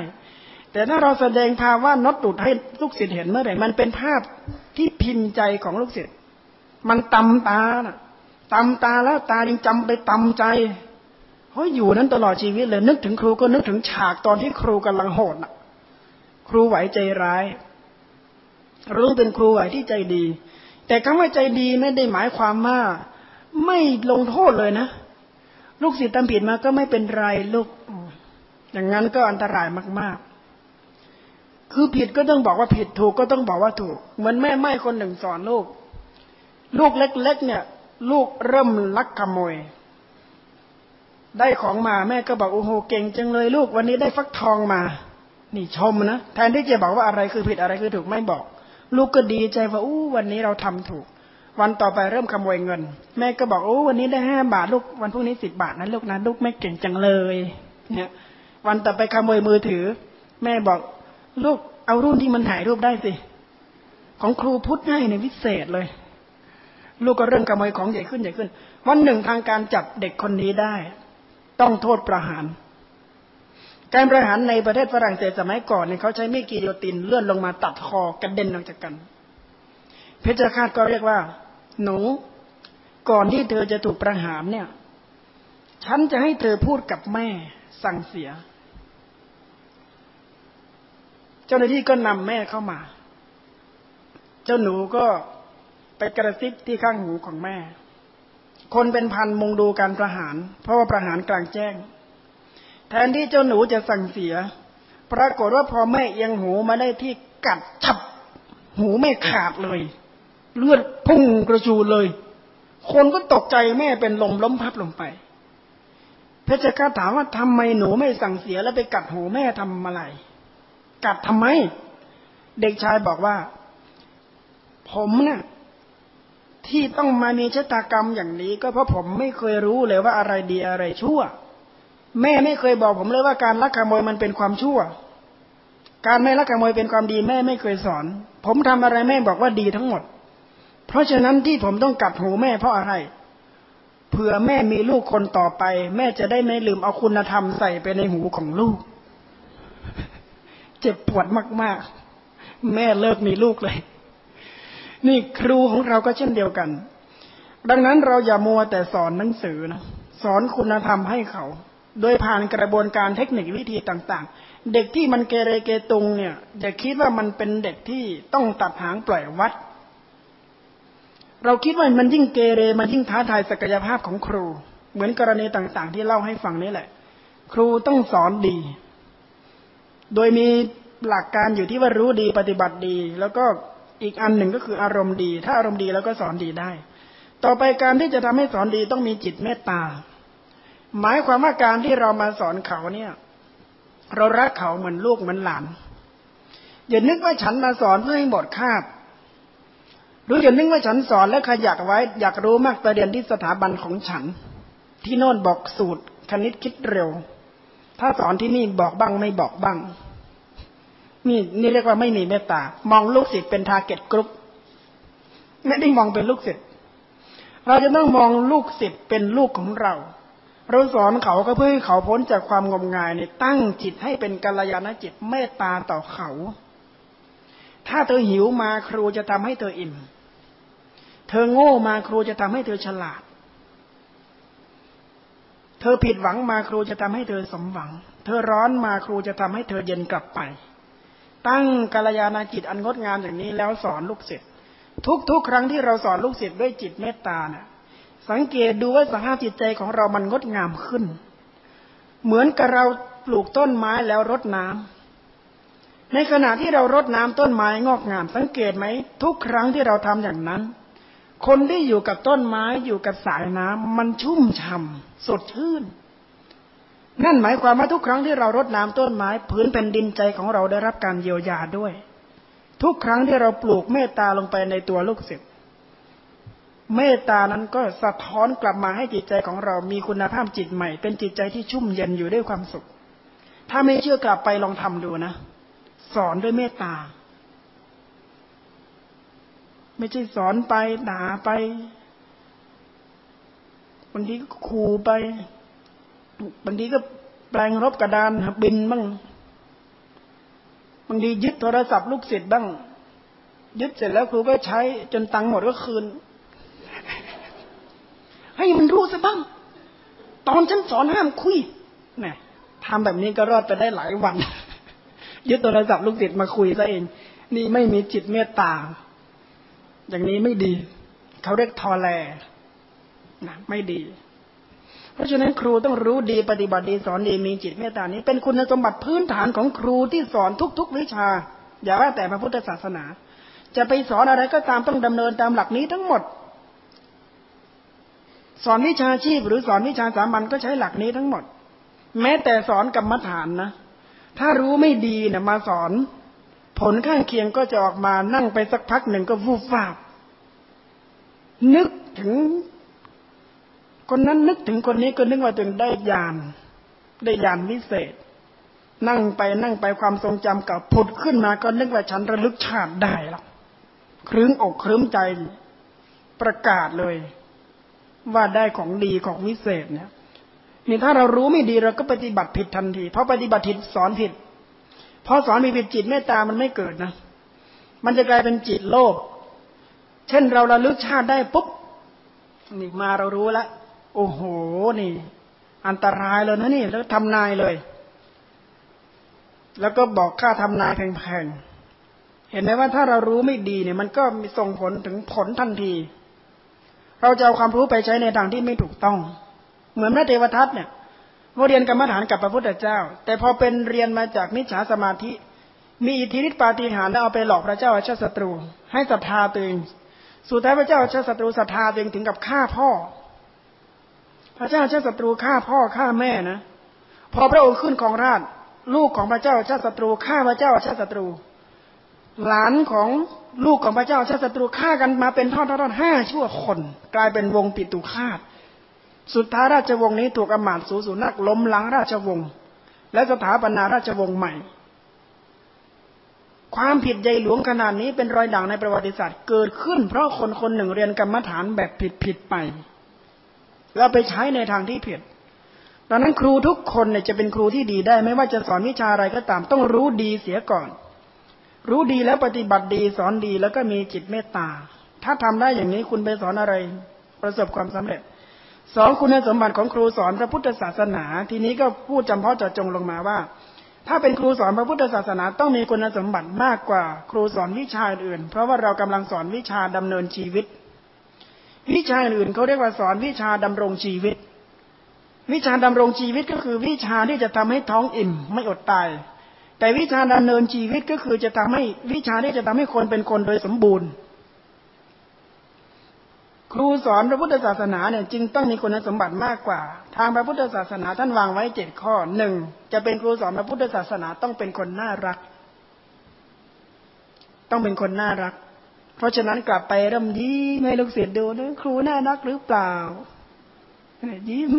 แต่ถ้าเราแสดงภาวะนดตุดให้ลูกศิษย์เห็นเมื่อไหร่มันเป็นภาพที่พิมพ์ใจของลูกศิษย์มันตำตาน่ะตำตาแล้วตายังจำไปตำใจเพราะอยู่นั้นตลอดชีวิตเลย นึกถึงครูก็นึกถึงฉากตอนที่ครูกำลังโหดน่ะครูไหวใจร้าย รู้เป็นครูไหวที่ใจดี แต่คำว่าใจดีไม่ได้หมายความว่า ไม่ลงโทษเลยนะ ลูกศิษย์ทำผิดมาก็ไม่เป็นไรลูก อย่างนั้นก็อันตรายมาก ๆ คือผิดก็ต้องบอกว่าผิดถูกก็ต้องบอกว่าถูก เหมือนแม่ไม่คนหนึ่งสอนลูก ลูกเล็ก ๆ เนี่ย ลูกเริ่มลักขโมย ได้ของมาแม่ก็บอกโอ้โหเก่งจังเลยลูก วันนี้ได้ฟักทองมา นี่ชมนะแทนที่จะบอกว่าอะไรคือผิดอะไรคือถูกไม่บอก ลูกก็ดีใจว่าอู้วันนี้เราทำถูก วันต่อไปเริ่มขโมยเงิน แม่ก็บอกโอ้วันนี้ได้ห้าบาทลูกวันพรุ่งนี้สิบบาทนะลูกนะลูกไม่เก่งจังเลยเนี่ยวันต่อไปขโมยมือถือ แม่บอกลูกเอารุ่นที่มันถ่ายรูปได้สิ ของครูพุทธให้ในวิเศษเลย ลูกก็เริ่มขโมยของใหญ่ขึ้นใหญ่ขึ้น วันหนึ่งทางการจับเด็กคนนี้ได้ ต้องโทษประหาร การประหารในประเทศฝรั่งเศสสมัยก่อนเนี่ยเขาใช้มีดกิโยตินเลื่อนลงมาตัดคอกระเด็นออกจากกัน เพชฌฆาตก็เรียกว่า หนู ก่อนที่เธอจะถูกประหารเนี่ย ฉันจะให้เธอพูดกับแม่ สั่งเสีย เจ้าหน้าที่ก็นำแม่เข้ามา เจ้าหนูก็ไปกระซิบที่ข้างหูของแม่ คนเป็นพันมุงดูการประหาร เพราะว่าประหารกลางแจ้ง แทนที่เจ้าหนูจะสั่งเสีย ปรากฏว่าพอแม่เอียงหูมาได้ที่กัดฉับหูแม่ขาดเลย เลือดพุ่งกระชูเลย คนก็ตกใจแม่เป็นลมล้มพับลงไปเพชรฆาถามว่าทำไมหนูไม่สั่งเสียแล้วไปกัดหูแม่ทำอะไร กัดทำไม เด็กชายบอกว่า ผมนะ่ยที่ต้องมามีชะตากรรมอย่างนี้ ก็เพราะผมไม่เคยรู้เลยว่าอะไรดีอะไรชั่ว แม่ไม่เคยบอกผมเลยว่าการลักขโมยมันเป็นความชั่ว การไม่ลักขโมยเป็นความดีแม่ไม่เคยสอน ผมทำอะไรแม่บอกว่าดีทั้งหมด เพราะฉะนั้นที่ผมต้องกัดหูแม่เพราะอะไร เผื่อแม่มีลูกคนต่อไป แม่จะได้ไม่ลืมเอาคุณธรรมใส่ไปในหูของลูก เจ็บปวดมากๆ แม่เลิกมีลูกเลย นี่ครูของเราก็เช่นเดียวกัน ดังนั้นเราอย่ามัวแต่สอนหนังสือนะสอนคุณธรรมให้เขา โดยผ่านกระบวนการเทคนิควิธีต่างๆ เด็กที่มันเกเรเกตุงเนี่ยอย่าคิดว่ามันเป็นเด็กที่ต้องตัดหางปล่อยวัด เราคิดว่ามันยิ่งเกเรมันยิ่งท้าทายศักยภาพของครู เหมือนกรณีต่าง ๆ ที่เล่าให้ฟังนี่แหละ ครูต้องสอนดี โดยมีหลักการอยู่ที่ว่ารู้ดีปฏิบัติดี แล้วก็อีกอันหนึ่งก็คืออารมณ์ดี ถ้าอารมณ์ดีแล้วก็สอนดีได้ ต่อไปการที่จะทำให้สอนดีต้องมีจิตเมตตา หมายความว่าการที่เรามาสอนเขาเนี่ย เรารักเขาเหมือนลูกเหมือนหลานอย่านึกว่าฉันมาสอนเพื่อให้หมดคาบ รู้อย่านึกว่าฉันสอนและขยักไว้ อยากรู้มากประเด็นที่สถาบันของฉัน ที่โน่นบอกสูตร คณิตคิดเร็ว ถ้าสอนที่นี่บอกบ้างไม่บอกบ้าง นี่นี่เรียกว่าไม่มีเมตตามองลูกศิษย์เป็น target group ไม่ได้มองเป็นลูกศิษย์เราจะต้องมองลูกศิษย์เป็นลูกของเราเราสอนเขาก็เพื่อให้เขาพ้นจากความงมงายเนี่ยตั้งจิตให้เป็นกัลยาณจิตเมตตาต่อเขา ถ้าเธอหิวมาครูจะทำให้เธออิ่ม ธอโง่มาครูจะทำให้เธอฉลาด เธอผิดหวังมาครูจะทำให้เธอสมหวัง เธอร้อนมาครูจะทำให้เธอเย็นกลับไป ตั้งกัลยาณจิตอันงดงามอย่างนี้แล้วสอนลูกศิษย์ทุกๆ ครั้งที่เราสอนลูกศิษย์ด้วยจิตเมตตานะ่ยสังเกตดูว่าสภาพจิตใจของเรามันงดงามขึ้น เหมือนกับเราปลูกต้นไม้แล้วรดน้ำในขณะที่เรารดน้ำต้นไม้งอกงาม สังเกตไหม ทุกครั้งที่เราทำอย่างนั้น คนที่อยู่กับต้นไม้อยู่กับสายน้ำมันชุ่มฉ่าสดชื่น นั่นหมายความว่าทุกครั้งที่เรารดน้ำต้นไม้พื้นแผ่นดินใจของเราได้รับการเยียวยาด้วย ทุกครั้งที่เราปลูกเมตตาลงไปในตัวลูกศิษย์เมตตานั้นก็สะท้อนกลับมาให้จิตใจของเรามีคุณภาพจิตใหม่ เป็นจิตใจที่ชุ่มเย็นอยู่ด้วยความสุข ถ้าไม่เชื่อกลับไปลองทำดูนะ สอนด้วยเมตตา ไม่ใช่สอนไปด่าไปบางทีก็ขู่ไปบางทีก็แปลงรบกระดานบินบ้างบางทียึดโทรศัพท์ลูกศิษย์บ้าง ยึดเสร็จแล้วครูก็ใช้จนตังค์หมดก็คืน ให้มันรู้ซะบ้าง ตอนฉันสอนห้ามคุยนี่ทำแบบนี้ก็รอดไปได้หลายวัน ยึดโทรศัพท์ลูกศิษย์มาคุยซะเอง นี่ไม่มีจิตเมตตา อย่างนี้ไม่ดีเขาเรียกทอแลนะไม่ดี เพราะฉะนั้นครูต้องรู้ดีปฏิบัติดีสอนดีมีจิตเมตตานี้ เป็นคุณสมบัติพื้นฐานของครูที่สอนทุก ๆ วิชา อย่าว่าแต่พระพุทธศาสนา จะไปสอนอะไรก็ตามต้องดำเนินตามหลักนี้ทั้งหมด สอนวิชาชีพหรือสอนวิชาสามัญก็ใช้หลักนี้ทั้งหมด แม้แต่สอนกรรมฐานนะถ้ารู้ไม่ดีนะมาสอน ลข้างเคียงก็จะออกมานั่งไปสักพักหนึ่งก็วูบวาบ นึกถึง คนนั้นนึกถึงคนนี้ก็นึกว่าตัวเองได้ยาน ได้ยานวิเศษ นั่งไปนั่งไปความทรงจำเก่าผุดขึ้นมาก็นึกว่าฉันระลึกชาติได้แล้วครึ้งอกครึ้มใจประกาศเลย ว่าได้ของดีของวิเศษเนี่ยนี่ถ้าเรารู้ไม่ดีเราก็ปฏิบัติผิดทันทีเพราะปฏิบัติผิดสอนผิด พอสอนมีผิดจิตเมตตามันไม่เกิดนะ มันจะกลายเป็นจิตโลภเช่นเราระลึกชาติได้ปุ๊บนี่มาเรารู้แล้วโอ้โหนี่ อันตรายเลยนะนี่แล้วทำนายเลย แล้วก็บอกค่าทำนายแพงๆเห็นไหมว่าถ้าเรารู้ไม่ดีเนี่ย มันก็มีส่งผลถึงผลทันที เราจะเอาความรู้ไปใช้ในทางที่ไม่ถูกต้อง เหมือนพระเทวทัตเนี่ย ว่าเรียนกรรมฐานกับพระพุทธเจ้า แต่พอเป็นเรียนมาจากมิจฉาสมาธิ มีอิทธิฤทธิปาฏิหาริย์แล้วเอาไปหลอกพระเจ้าอาชาศัตรู ให้ศรัทธาตัวเองสุดท้ายพระเจ้าอาชาศัตรูศรัทธาตัวเองถึงกับฆ่าพ่อ พระเจ้าอาชาศัตรูฆ่าพ่อฆ่าแม่นะ พอพระองค์ขึ้นของราชลูกของพระเจ้าอาชาศัตรูฆ่าพระเจ้าอาชาศัตรู หลานของลูกของพระเจ้าชาติศัตรูฆ่ากันมาเป็นทอดทอดห้าชั่วคน กลายเป็นวงปิตุคาต สุดท้ายราชวงศ์นี้ถูกอมาตย์สูสุนักล้มล้างราชวงศ์และสถาปนาราชวงศ์ใหม่ ความผิดใหญ่หลวงขนาดนี้เป็นรอยด่างในประวัติศาสตร์เกิดขึ้น เพราะคนคนหนึ่งเรียนกรรมฐานแบบผิดผิดไป แล้วไปใช้ในทางที่ผิดดังนั้นครูทุกคนเนี่ยจะเป็นครูที่ดีได้ ไม่ว่าจะสอนวิชาอะไรก็ตามต้องรู้ดีเสียก่อน รู้ดีแล้วปฏิบัติดีสอนดีแล้วก็มีจิตเมตตา ถ้าทำได้อย่างนี้คุณไปสอนอะไร ประสบความสำเร็จ สองคุณสมบัติของครูสอนพระพุทธศาสนา ทีนี้ก็พูดจำเพาะเจาะจงลงมาว่า ถ้าเป็นครูสอนพระพุทธศาสนา ต้องมีคุณสมบัติมากกว่าครูสอนวิชาอื่น เพราะว่าเรากำลังสอนวิชาดำเนินชีวิต วิชาอื่นเขาเรียกว่าสอนวิชาดำรงชีวิต วิชาดำรงชีวิตก็คือวิชาที่จะทำให้ท้องอิ่มไม่อดตาย แต่วิชาดำเนินชีวิตก็คือจะทำให้วิชาที่จะทำให้คนเป็นคนโดยสมบูรณ์ ครูสอนพระพุทธศาสนาเนี่ยจึงต้องมีคุณสมบัติมากกว่า ทางพระพุทธศาสนาท่านวางไว้เจ็ดข้อหนึ่งจะเป็นครูสอนพระพุทธศาสนาต้องเป็นคนน่ารัก ต้องเป็นคนน่ารัก เพราะฉะนั้นกลับไปเริ่มยิ้มให้ลูกศิษย์ดูนะครูน่ารักหรือเปล่ายิ้ม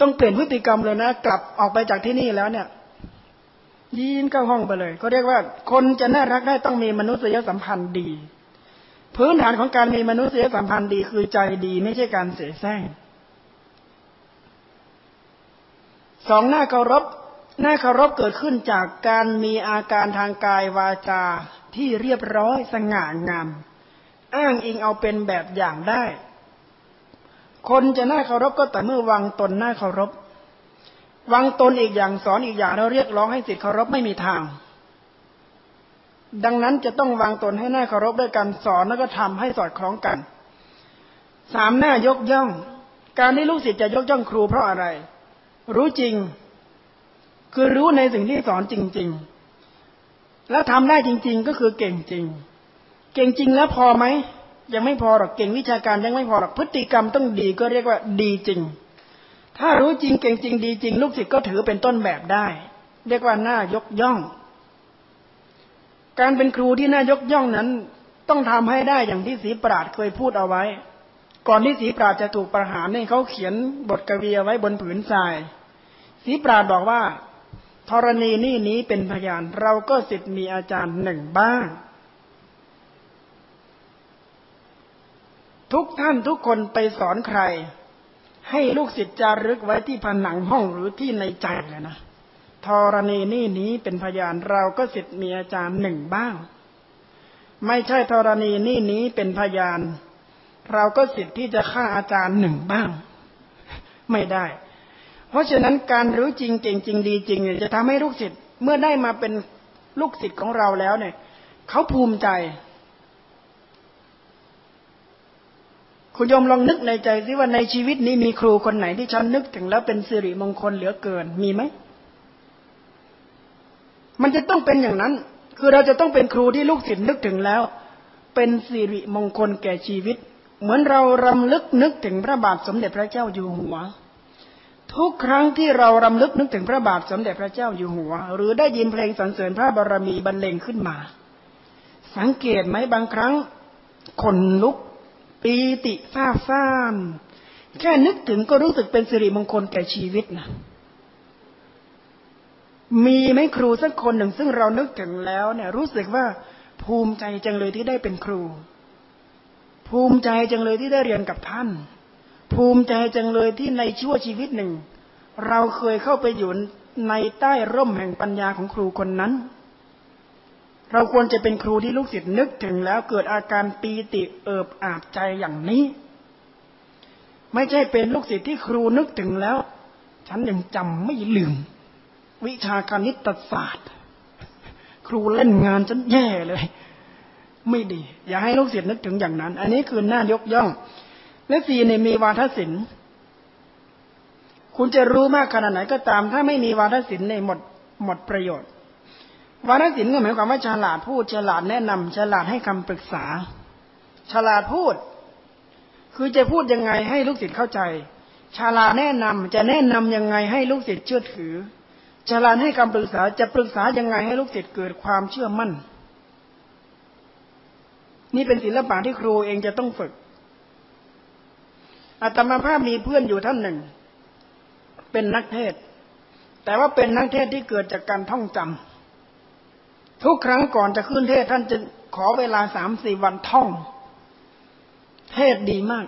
ต้องเปลี่ยนพฤติกรรมเลยนะ กลับออกไปจากที่นี่แล้วเนี่ยยีนเข้าห้องไปเลยเขาเรียกว่า คนจะน่ารักได้ต้องมีมนุษยสัมพันธ์ดี พื้นฐานของการมีมนุษยสัมพันธ์ดีคือใจดีไม่ใช่การเสแสร้งสองหน้าเคารพหน้าเคารพเกิดขึ้นจากการมีอาการทางกายวาจาที่เรียบร้อยสง่างาม อ้างอิงเอาเป็นแบบอย่างได้ คนจะหน้าเคารพก็แต่เมื่อวางตนหน้าเคารพวางตนอีกอย่างสอนอีกอย่างแล้วเรียกร้องให้สิทธิเคารพไม่มีทาง ดังนั้นจะต้องวางตนให้หน้าเคารพด้วยการสอนแล้วก็ทำให้สอดคล้องกัน สามหน้ายกย่อง การที่ลูกศิษย์จะยกย่องครูเพราะอะไร รู้จริง คือรู้ในสิ่งที่สอนจริง ๆ แล้วทำได้จริง ๆ ก็คือเก่งจริง เก่งจริงแล้วพอไหม ยังไม่พอหรอกเก่งวิชาการยังไม่พอหรอกพฤติกรรมต้องดีก็เรียกว่าดีจริง ถ้ารู้จริงเก่งจริงดีจริง ลูกศิษย์ก็ถือเป็นต้นแบบได้ เรียกว่าน่ายกย่อง การเป็นครูที่น่ายกย่องนั้น ต้องทำให้ได้อย่างที่สีปราดเคยพูดเอาไว้ ก่อนที่สีปราดจะถูกประหารนี่เขาเขียนบทกวีเอาไว้บนผืนทรายสีปราดบอกว่าธรณีนี่นี้เป็นพยาน เราก็สิทธิ์มีอาจารย์หนึ่งบ้าง ทุกท่านทุกคนไปสอนใคร ให้ลูกศิษย์จารึกไว้ที่ผนังห้องหรือที่ในใจเลยนะ ธรณีนี่นี้เป็นพยานเราก็ศิษย์มีอาจารย์หนึ่งบ้าง ไม่ใช่ธรณีนี่นี้เป็นพยาน เราก็สิทธิ์ที่จะฆ่าอาจารย์หนึ่งบ้าง ไม่ได้ เพราะฉะนั้นการรู้จริงเก่งจริงดีจริงเนี่ยจะทำให้ลูกศิษย์เมื่อได้มาเป็นลูกศิษย์ของเราแล้วเนี่ยเขาภูมิใจ คุณยมลองนึกในใจสิว่าในชีวิตนี้มีครูคนไหนที่ฉันนึกถึงแล้วเป็นสิริมงคลเหลือเกินมีไหม มันจะต้องเป็นอย่างนั้น คือเราจะต้องเป็นครูที่ลูกศิษย์นึกถึงแล้ว เป็นสิริมงคลแก่ชีวิต เหมือนเรารำลึกนึกถึงพระบาทสมเด็จพระเจ้าอยู่หัว ทุกครั้งที่เรารำลึกนึกถึงพระบาทสมเด็จพระเจ้าอยู่หัว หรือได้ยินเพลงสรรเสริญพระบารมีบรรเลงขึ้นมา สังเกตไหมบางครั้งขนลุก ปีติซาซ่านแค่นึกถึงก็รู้สึกเป็นสิริมงคลแก่ชีวิตนะ มีไหมครูสักคนหนึ่งซึ่งเรานึกถึงแล้วเนี่ยรู้สึกว่าภูมิใจจังเลยที่ได้เป็นครู ภูมิใจจังเลยที่ได้เรียนกับท่าน ภูมิใจจังเลยที่ในชั่วชีวิตหนึ่ง เราเคยเข้าไปอยู่ในใต้ร่มแห่งปัญญาของครูคนนั้น เราควรจะเป็นครูที่ลูกศิษย์นึกถึงแล้วเกิดอาการปีติเอิบอาบใจอย่างนี้ ไม่ใช่เป็นลูกศิษย์ที่ครูนึกถึงแล้ว ฉันยังจำไม่ลืม วิชาคณิตศาสตร์ ครูเล่นงานฉันแย่เลย ไม่ดี อย่าให้ลูกศิษย์นึกถึงอย่างนั้น อันนี้คือหน้ายกย่อง และสี่ในมีวาทศิลป์คุณจะรู้มากขนาดไหนก็ตาม ถ้าไม่มีวาทศิลป์ในหมดหมดประโยชน์ วาทศิลป์ก็หมายความว่าฉลาดพูดฉลาดแนะนำฉลาดให้คำปรึกษา ฉลาดพูด คือจะพูดยังไงให้ลูกศิษย์เข้าใจ ฉลาดแนะนำจะแนะนํำยังไงให้ลูกศิษย์เชื่อถือ ฉลาดให้คำปรึกษาจะปรึกษายังไงให้ลูกศิษย์เกิดความเชื่อมั่น นี่เป็นศิลปะที่ครูเองจะต้องฝึกอาตมาภาพมีเพื่อนอยู่ท่านหนึ่ง เป็นนักเทศ แต่ว่าเป็นนักเทศที่เกิดจากการท่องจำทุกครั้งก่อนจะขึ้นเทศท่านจะขอเวลาสามสี่วันท่อง เทศดีมาก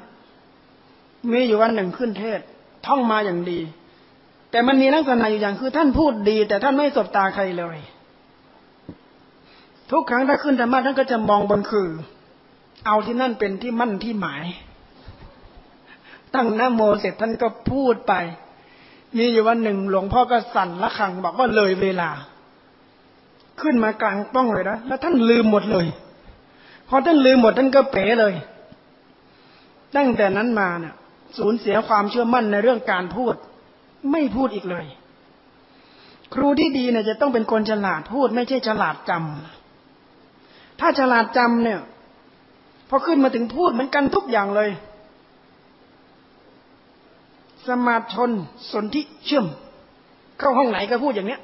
มีอยู่วันหนึ่งขึ้นเทศ ท่องมาอย่างดี แต่มันมีลักษณะอยู่อย่างคือ ท่านพูดดี แต่ท่านไม่สบตาใครเลย ทุกครั้งถ้าขึ้นธรรมะท่านก็จะมองบนคือ เอาที่นั่นเป็นที่มั่นที่หมาย ตั้งหน้าโมเสร็จท่านก็พูดไป มีอยู่วันหนึ่งหลวงพ่อก็สั่นละครังบอกว่าเลยเวลา ขึ้นมากลางป้องเลยนะแล้วท่านลืมหมดเลยพอท่านลืมหมดท่านก็เป๋เลย ตั้งแต่นั้นมาเนี่ยสูญเสียความเชื่อมั่นในเรื่องการพูด ไม่พูดอีกเลย ครูที่ดีเนี่ยจะต้องเป็นคนฉลาดพูด ไม่ใช่ฉลาดจำถ้าฉลาดจำเนี่ยพอขึ้นมาถึงพูดเหมือนกันทุกอย่างเลย สมาชนสนที่เชื่อม เข้าห้องไหนก็พูดอย่างเนี้ย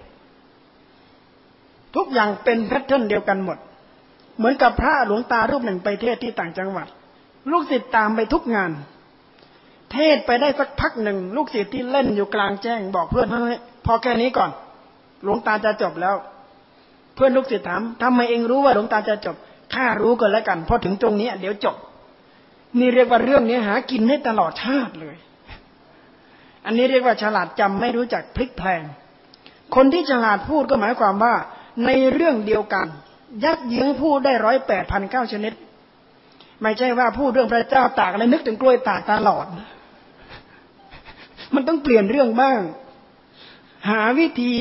ทุกอย่างเป็นแพทเทิร์นเดียวกันหมด เหมือนกับพระหลวงตารูปหนึ่งไปเทศที่ต่างจังหวัด ลูกศิษย์ตามไปทุกงาน เทศไปได้สักพักหนึ่ง ลูกศิษย์ที่เล่นอยู่กลางแจ้ง บอกเพื่อนพอแค่นี้ก่อน หลวงตาจะจบแล้ว เพื่อนลูกศิษย์ถามทำไมเองรู้ว่าหลวงตาจะจบข้ารู้กันแล้วกันพอถึงตรงนี้เดี๋ยวจบ นี่เรียกว่าเรื่องนี้หากินให้ตลอดชาติเลย อันนี้เรียกว่าฉลาดจำไม่รู้จักพลิกแพลงคนที่ฉลาดพูดก็หมายความว่า ในเรื่องเดียวกัน ยักยืงพูดได้ร้อยแปดพันเก้าชนิด ไม่ใช่ว่าพูดเรื่องพระเจ้าตากแล้วนึกถึงกล้วยตากตลอด มันต้องเปลี่ยนเรื่องบ้าง หาวิธี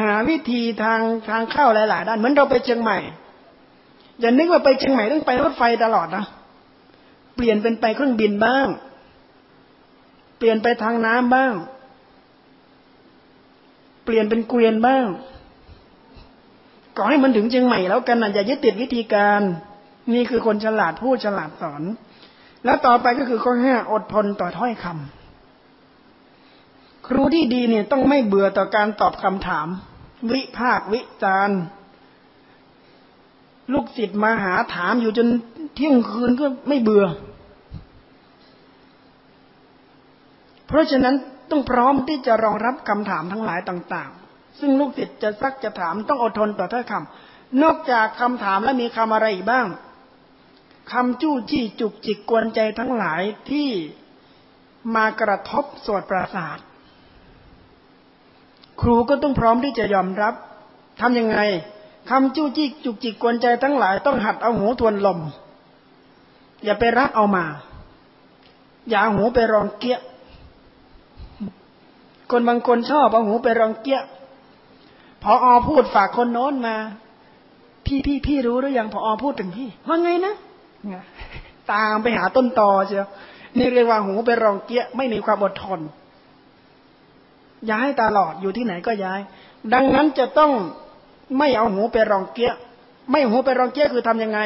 หาวิธีทางทางเข้าหลายๆด้านเหมือนเราไปเชียงใหม่อย่านึกว่าไปเชียงใหม่ต้องไปรถไฟตลอดนะเปลี่ยนเป็นไปเครื่องบินบ้าง เปลี่ยนไปทางน้ำบ้าง เปลี่ยนเป็นเกวียนบ้างก่อให้มันถึงเชียงใหม่แล้วกันนะอย่ายึดติดวิธีการ นี่คือคนฉลาดพูดฉลาดสอน แล้วต่อไปก็คือข้อห้าอดทนต่อถ้อยคำ ครูที่ดีเนี่ยต้องไม่เบื่อต่อการตอบคำถาม วิพากวิจารณ์ลูกศิษย์มาหาถามอยู่จนเที่ยงคืนก็ไม่เบื่อ เพราะฉะนั้นต้องพร้อมที่จะรองรับคำถามทั้งหลายต่าง ๆ ซึ่งลูกศิษย์จะซักจะถามต้องอดทนต่อถ้อยคำนอกจากคำถามแล้วมีคำอะไรอีกบ้างคำจู้จี้จุกจิกกวนใจทั้งหลายที่มากระทบสวดประสาท ครูก็ต้องพร้อมที่จะยอมรับทำยังไงคำจู้จี้จุกจิกกวนใจทั้งหลายต้องหัดเอาหูทวนลม อย่าไปรักเอามา อย่าหูไปรองเกี้ย คนบางคนชอบเอาหูไปรองเกี้ยพออพูดฝากคนโน้นมา พี่พี่พี่รู้หรือยังพออพูดถึงพี่ว่าไงนะตามไปหาต้นตอเชียวนี่เรียกว่าหูไปรองเกี้ยไม่มีความอดทน ย้ายตลอดอยู่ที่ไหนก็ย้าย ดังนั้นจะต้องไม่เอาหูไปรองเกี้ย ไม่หูไปรองเกี้ยคือทํำยังไง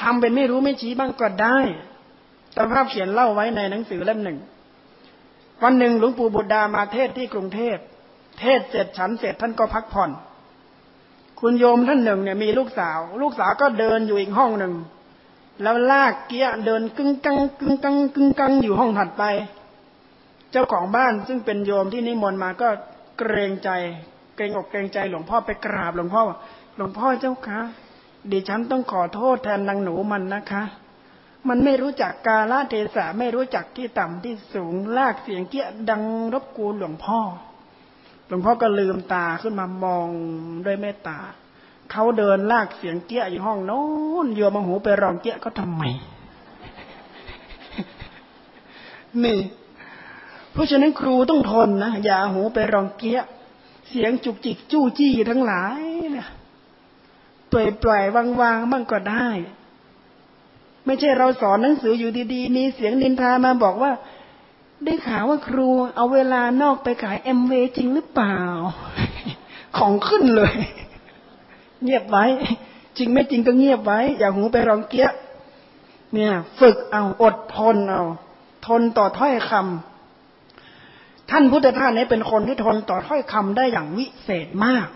ทำเป็นไม่รู้ไม่ชี้บ้างก็ได้ตามภาพเขียนเล่าไว้ในหนังสือเล่มหนึ่ง วันหนึ่งหลวงปู่บุตรดามาเทศที่กรุงเทพ เทศเสร็จฉันเสร็จท่านก็พักผ่อน คุณโยมท่านหนึ่งเนี่ยมีลูกสาว ลูกสาวก็เดินอยู่อีกห้องหนึ่ง แล้วลากเกี้ยเดินกึ้งกังกึ้งกังกึ้งกังอยู่ห้องถัดไป เจ้าของบ้านซึ่งเป็นโยมที่นิมนต์มาก็เกรงใจ เกรงอกเกรงใจหลวงพ่อไปกราบหลวงพ่อหลวงพ่อเจ้าคะดิฉันต้องขอโทษแทนนางหนูมันนะคะ มันไม่รู้จักกาลเทศะไม่รู้จักที่ต่ำที่สูงลากเสียงเกี้ยดังรบกวนหลวงพ่อ หลวงพ่อก็ลืมตาขึ้นมามองด้วยเมตตาเขาเดินลากเสียงเกี้ยอยู่ห้องโน้นโยมหูไปรองเกี้ยเขาทำไมนี่ เพราะฉะนั้นครูต้องทนนะอย่าหูไปรองเกี้ยเสียงจุกจิกจู้จี้ทั้งหลายเนี่ยปล่อยปล่อยวางๆบ้างก็ได้ ไม่ใช่เราสอนหนังสืออยู่ดีๆ มีเสียงนินทามาบอกว่า ได้ข่าวว่าครูเอาเวลานอกไปขายเอ็มเวจริงหรือเปล่า ของขึ้นเลย เงียบไว้ จริงไม่จริงก็เงียบไว้ อย่าหูไปรองเกี้ยเนี่ย ฝึกเอาอดทนเอา ทนต่อถ้อยคำ ท่านพุทธทาสนี้เป็นคนที่ทนต่อถ้อยคำได้อย่างวิเศษมาก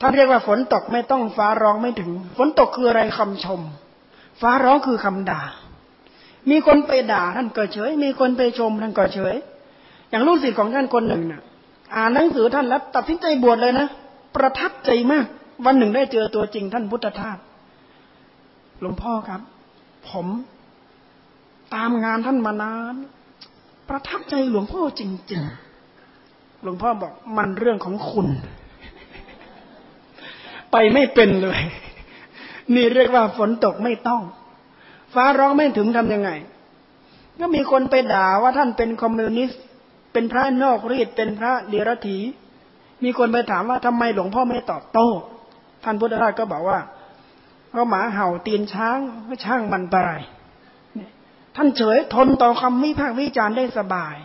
ท่านเรียกว่าฝนตกไม่ต้องฟ้าร้องไม่ถึง ฝนตกคืออะไรคำชม ฟ้าร้องคือคำด่า มีคนไปด่าท่านก็เฉย มีคนไปชมท่านก็เฉย อย่างลูกศิษย์ของท่านคนหนึ่งเนี่ยอ่านหนังสือท่านแล้วตัดสินใจบวชเลยนะ ประทับใจมาก วันหนึ่งได้เจอตัวจริงท่านพุทธทาส หลวงพ่อครับ ผม ตามงานท่านมานาน ประทับใจหลวงพ่อจริง ๆ หลวงพ่อบอกมันเรื่องของคุณ ไปไม่เป็นเลย นี่เรียกว่าฝนตกไม่ต้อง ฟ้าร้องไม่ถึงทำยังไง ก็มีคนไปด่าว่าท่านเป็นคอมมิวนิสต์ เป็นพระนอกรีดเป็นพระเดรัจฉีมีคนไปถามว่าทำไมหลวงพ่อไม่ตอบโต้ ท่านพุทธทาสก็บอกว่าก็หมาเห่าตีนช้างก็ช่างมันไป ท่านเฉยทนต่อคำวิพากษ์วิจารณ์ได้สบาย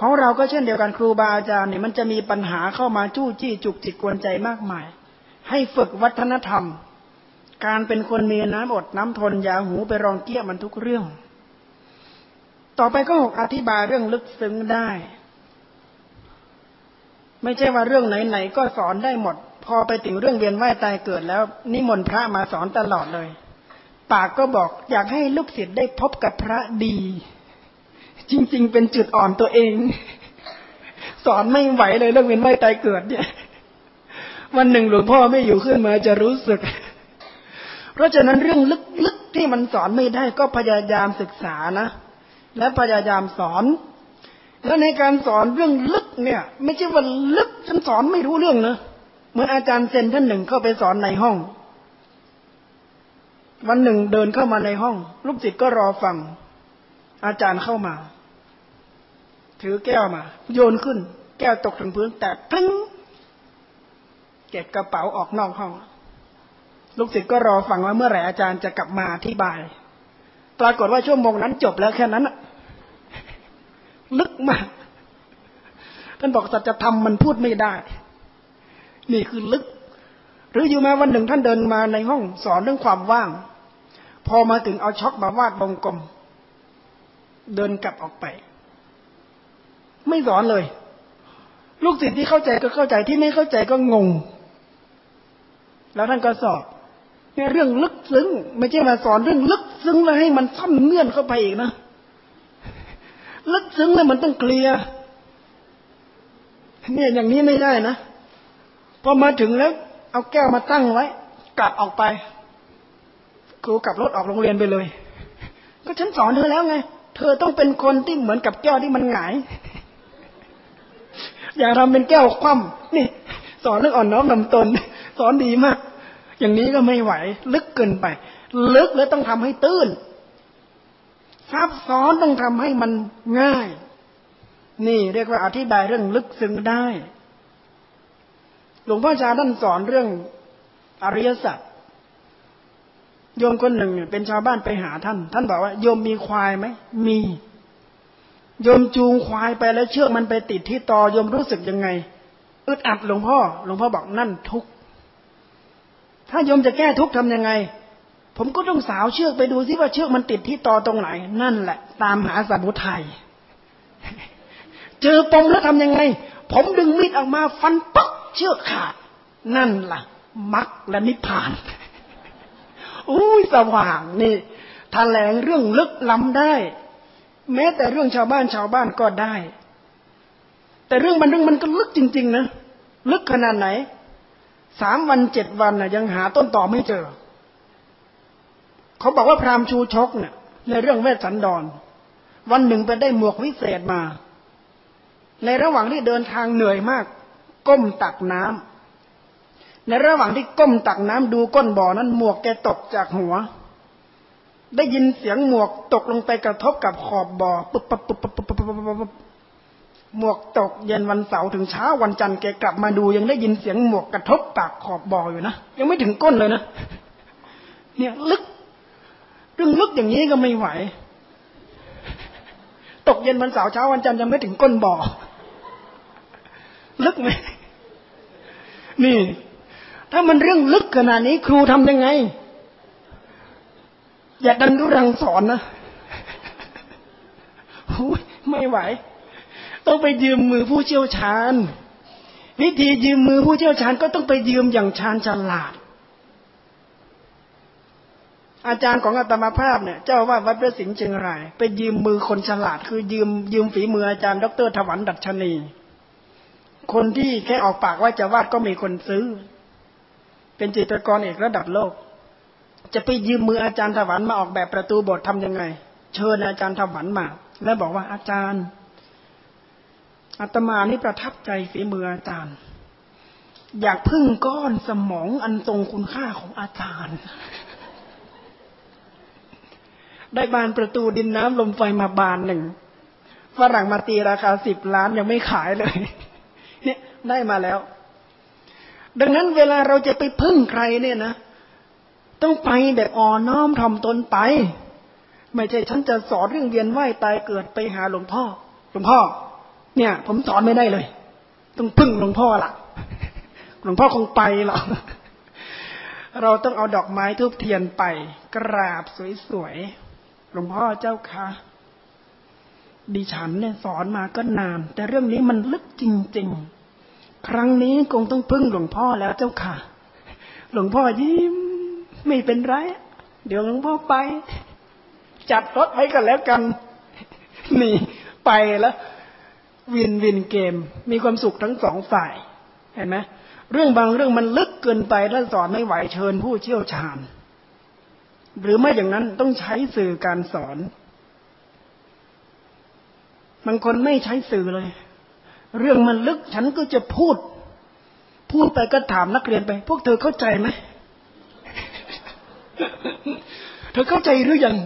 ของเราก็เช่นเดียวกันครูบาอาจารย์เนี่ยมันจะมีปัญหาเข้ามาจู้จี้จุกจิกกวนใจมากมาย ให้ฝึกวัฒนธรรม การเป็นคนมีน้ำอดน้ำทนยาหูไปรองเกี้ยมันทุกเรื่อง ต่อไปก็อธิบายเรื่องลึกซึ้งได้ ไม่ใช่ว่าเรื่องไหนๆก็สอนได้หมด พอไปถึงเรื่องเวียนว่ายตายเกิดแล้ว นิมนต์พระมาสอนตลอดเลย ปากก็บอกอยากให้ลูกศิษย์ได้พบกับพระดี จริง ๆ เป็นจุดอ่อนตัวเอง สอนไม่ไหวเลยเรื่องเวียนว่ายตายเกิด เนี่ย วันหนึ่งหลวงพ่อไม่อยู่ขึ้นมาจะรู้สึก เพราะฉะนั้นเรื่องลึกๆที่มันสอนไม่ได้ก็พยายามศึกษานะและพยายามสอน แล้วในการสอนเรื่องลึกเนี่ย ไม่ใช่ว่าลึกฉันสอนไม่รู้เรื่องนะเหมือนอาจารย์เซนท่านหนึ่งเข้าไปสอนในห้อง วันหนึ่งเดินเข้ามาในห้อง ลูกศิษย์ก็รอฟัง อาจารย์เข้ามา ถือแก้วมา โยนขึ้น แก้วตกถึงพื้น แต่พลึ้งเก็บกระเป๋าออกนอกห้อง ลูกศิษย์ก็รอฟังว่าเมื่อไหร่อาจารย์จะกลับมาอธิบาย ปรากฏว่าชั่วโมงนั้นจบแล้วแค่นั้นลึกมากท่านบอกสัจธรรมมันพูดไม่ได้ นี่คือลึก หรืออยู่มาวันหนึ่งท่านเดินมาในห้องสอนเรื่องความว่าง พอมาถึงเอาช็อกมาวาดวงกลม เดินกลับออกไป ไม่สอนเลย ลูกศิษย์ที่เข้าใจก็เข้าใจที่ไม่เข้าใจก็งง แล้วท่านก็สอบเนี่ยเรื่องลึกซึ้งไม่ใช่มาสอนเรื่องลึกซึ้งแล้วให้มันซ่อนเงื่อนเข้าไปอีกนะลึกซึ้งแล้วมันต้องเคลียร์เนี่ยอย่างนี้ไม่ได้นะพอมาถึงแล้ว เอาแก้วมาตั้งไว้ กลับออกไป ครูกลับรถออกโรงเรียนไปเลย ก็ฉันสอนเธอแล้วไง เธอต้องเป็นคนที่เหมือนกับแก้วที่มันหงาย อย่าทำเป็นแก้วคว่ำนี่สอนเรื่องอ่อนน้อมนำตน สอนดีมาก อย่างนี้ก็ไม่ไหว ลึกเกินไป ลึกแล้วต้องทำให้ตื้นซับซ้อนต้องทำให้มันง่าย นี่เรียกว่าอธิบายเรื่องลึกซึ้งได้ หลวงพ่อชาท่านสอนเรื่องอริยสัจ โยมคนหนึ่งเป็นชาวบ้านไปหาท่าน ท่านบอกว่าโยมมีควายไหมมีโยมจูงควายไปแล้วเชือกมันไปติดที่ตอโยมรู้สึกยังไงอึดอัดหลวงพ่อหลวงพ่อบอกนั่นทุกถ้าโยมจะแก้ทุกข์ทำยังไง ผมก็ต้องสาวเชือกไปดูซิว่าเชือกมันติดที่ตอตรงไหน นั่นแหละ ตามหาสมุทัยเจอปมแล้วทำยังไง ผมดึงมีดออกมาฟันปักเชือกขาด นั่นละ่ะมรรคและนิพพาน อุ้ยสว่างนี่แถลงเรื่องลึกล้ำได้ แม้แต่เรื่องชาวบ้านชาวบ้านก็ได้ แต่เรื่องมันเรื่องมันก็ลึกจริง ๆ นะลึกขนาดไหนสามวันเจ็ดวันนะยังหาต้นต่อไม่เจอ เขาบอกว่าพราหมณ์ชูชกเนี่ย ในเรื่องเวสสันดร วันหนึ่งไปได้หมวกวิเศษมา ในระหว่างที่เดินทางเหนื่อยมาก ก้มตักน้ำ ในระหว่างที่ก้มตักน้ำดูก้นบ่อนั้นหมวกแกตกจากหัว ได้ยินเสียงหมวกตกลงไปกระทบกับขอบบ่อปุ๊บปุ๊บปุ๊บปุ๊บปุ๊บปุ๊บปุ๊บหมวกตกเย็นวันเสาร์ถึงเช้าวันจันทร์แกกลับมาดูยังได้ยินเสียงหมวกกระทบปากขอบบ่ออยู่นะยังไม่ถึงก้นเลยนะเนี่ยลึกเรื่องลึกอย่างนี้ก็ไม่ไหว ตกเย็นวันเสาร์เช้าวันจันทร์ยังไม่ถึงก้นบ่อ ลึกไหมนี่ ถ้ามันเรื่องลึกขนาดนี้ครูทำยังไง อย่าดันรุรังสอนนะไม่ไหว ต้องไปยืมมือผู้เชี่ยวชาญ วิธียืมมือผู้เชี่ยวชาญก็ต้องไปยืมอย่างชาญฉลาด อาจารย์ของอาตมาภาพเนี่ย เจ้าว่าวัดพระสิงห์เชียงราย ไปยืมมือคนฉลาด คือยืมยืมฝีมืออาจารย์ ดรถวันดัชนี คนที่แค่ออกปากว่าจะวาดก็มีคนซื้อ เป็นจิตรกรเอกระดับโลก จะไปยืมมืออาจารย์ถวันมาออกแบบประตูโบสถ์ทำยังไง เชิญอาจารย์ถวันมา แล้วบอกว่าอาจารย์อาตมานี่ประทับใจฝีมืออาจารย์ อยากพึ่งก้อนสมองอันทรงคุณค่าของอาจารย์ ได้บานประตูดินน้ำลมไฟมาบานหนึ่งฝรั่งมาตีราคาสิบล้านยังไม่ขายเลย เนี่ยได้มาแล้ว ดังนั้นเวลาเราจะไปพึ่งใครเนี่ยนะ ต้องไปแบบอ่อนน้อมถ่อมตนไป ไม่ใช่ฉันจะสอนเรื่องเวียนว่ายตายเกิดไปหาหลวงพ่อ หลวงพ่อ เนี่ย ผมสอนไม่ได้เลย ต้องพึ่งหลวงพ่อละ่ะ หลวงพ่อคงไปหรอกเราต้องเอาดอกไม้ทูบเทียนไป กราบสวยๆ หลวงพ่อเจ้าคะดิฉันเนี่ยสอนมาก็นาน แต่เรื่องนี้มันลึกจริง ๆ ครั้งนี้คงต้องพึ่งหลวงพ่อแล้วเจ้าค่ะ หลวงพ่อยิ้มไม่เป็นไร เดี๋ยวหลวงพ่อไป จัดรถไว้กันแล้วกัน นี่ไปแล้ววินวินเกม มีความสุขทั้งสองฝ่าย เห็นไหมเรื่องบางเรื่องมันลึกเกินไปถ้าสอนไม่ไหวเชิญผู้เชี่ยวชาญ หรือไม่อย่างนั้นต้องใช้สื่อการสอน บางคนไม่ใช้สื่อเลย เรื่องมันลึกฉันก็จะพูด พูดไปก็ถามนักเรียนไป พวกเธอเข้าใจไหมเธอเข้าใจหรือยัง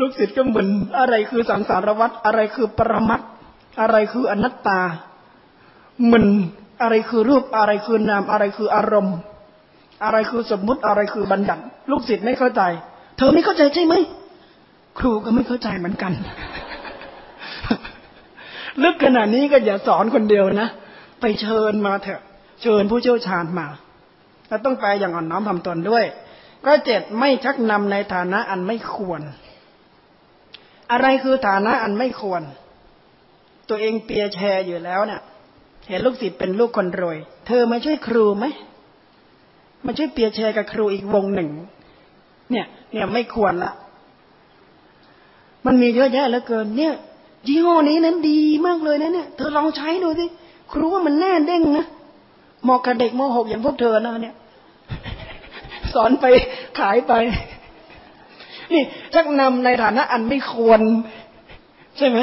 ลูกศิษย์ก็เหมือนอะไรคือสังสารวัฏอะไรคือปรมัตอะไรคืออนัตตามันอะไรคือรูปอะไรคือนามอะไรคืออารมณ์ อะไรคือสมมุติอะไรคือบัญญัติลูกศิษย์ไม่เข้าใจ เธอไม่เข้าใจใช่ไหมครูก็ไม่เข้าใจเหมือนกัน ลึกขนาดนี้ก็อย่าสอนคนเดียวนะ ไปเชิญมาเถอะ เชิญผู้เชี่ยวชาญมาแล้วต้องไปอย่างอ่อนน้อมทำตนด้วย ก็เจ็ดไม่ชักนำในฐานะอันไม่ควร อะไรคือฐานะอันไม่ควร ตัวเองเปียแชร์อยู่แล้วเนี่ยเห็นลูกศิษย์เป็นลูกคนรวย เธอมาช่วยครูไหมมาช่วยเปียแชร์กับครูอีกวงหนึ่ง เนี่ย เนี่ยไม่ควรละ มันมีเยอะแยะเหลือเกิน เนี่ย ยี่ห้อนี้นั้นดีมากเลยนะเนี่ย เธอลองใช้ดูสิครูว่ามันแน่เด้งนะเหมาะกับเด็กมหกอย่างพวกเธอนะเนี่ย สอนไปขายไป นี่ชักนำในฐานะอันไม่ควร ใช่ไหม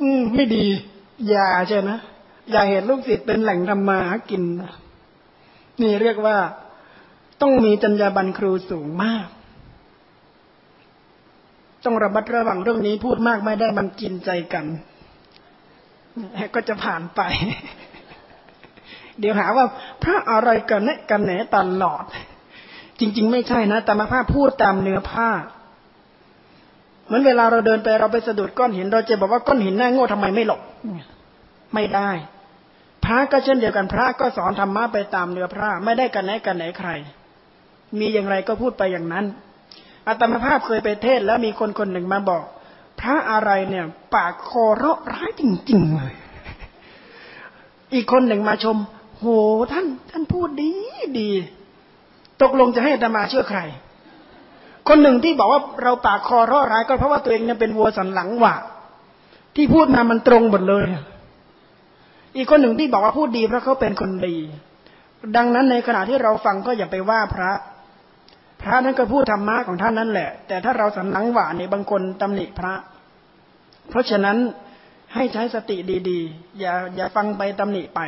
อืม ไม่ดี อย่าใช่ไหมอย่าเห็นลูกศิษย์เป็นแหล่งทำมาหากินนี่เรียกว่าต้องมีจรรยาบรรณครูสูงมาก ต้องระมัดระวังเรื่องนี้พูดมากไม่ได้มันกินใจกันก็จะผ่านไป เดี๋ยวหาว่าพระอะไรกันแน่กันแหนตลอด จริง ๆ ไม่ใช่นะต่มาภาพพูดตามเนื้อผ้าเหมือนเวลาเราเดินไปเราไปสะดุดก้อนหิน เราจะบอกว่าก้อนหินน่าโง่ทำไมไม่หลบไม่ได้ พระก็เช่นเดียวกันพระก็สอนธรรมะไปตามเนื้อพระไม่ได้กันไหนกันไหนใคร มีอย่างไรก็พูดไปอย่างนั้น อาตมาภาพเคยไปเทศแล้วมีคนคนหนึ่งมาบอก พระอะไรเนี่ย ปากคอเราะร้ายจริง ๆ เลย อีกคนหนึ่งมาชม โหท่าน ท่านพูดดีดี ตกลงจะให้อาตมาเชื่อใคร คนหนึ่งที่บอกว่าเราปากคอร่อร้ายก็เพราะว่าตัวเองเนี่ยเป็นวัวสันหลังหวะที่พูดมามันตรงหมดเลย อีกคนหนึ่งที่บอกว่าพูดดีเพราะเขาเป็นคนดีดังนั้นในขณะที่เราฟังก็อย่าไปว่าพระ พระนั้นก็พูดธรรมะของท่านนั่นแหละ แต่ถ้าเราสันหลังหวะเนี่ยบางคนตำหนิพระ เพราะฉะนั้นให้ใช้สติดีๆ อย่าอย่าฟังไปตำหนิไป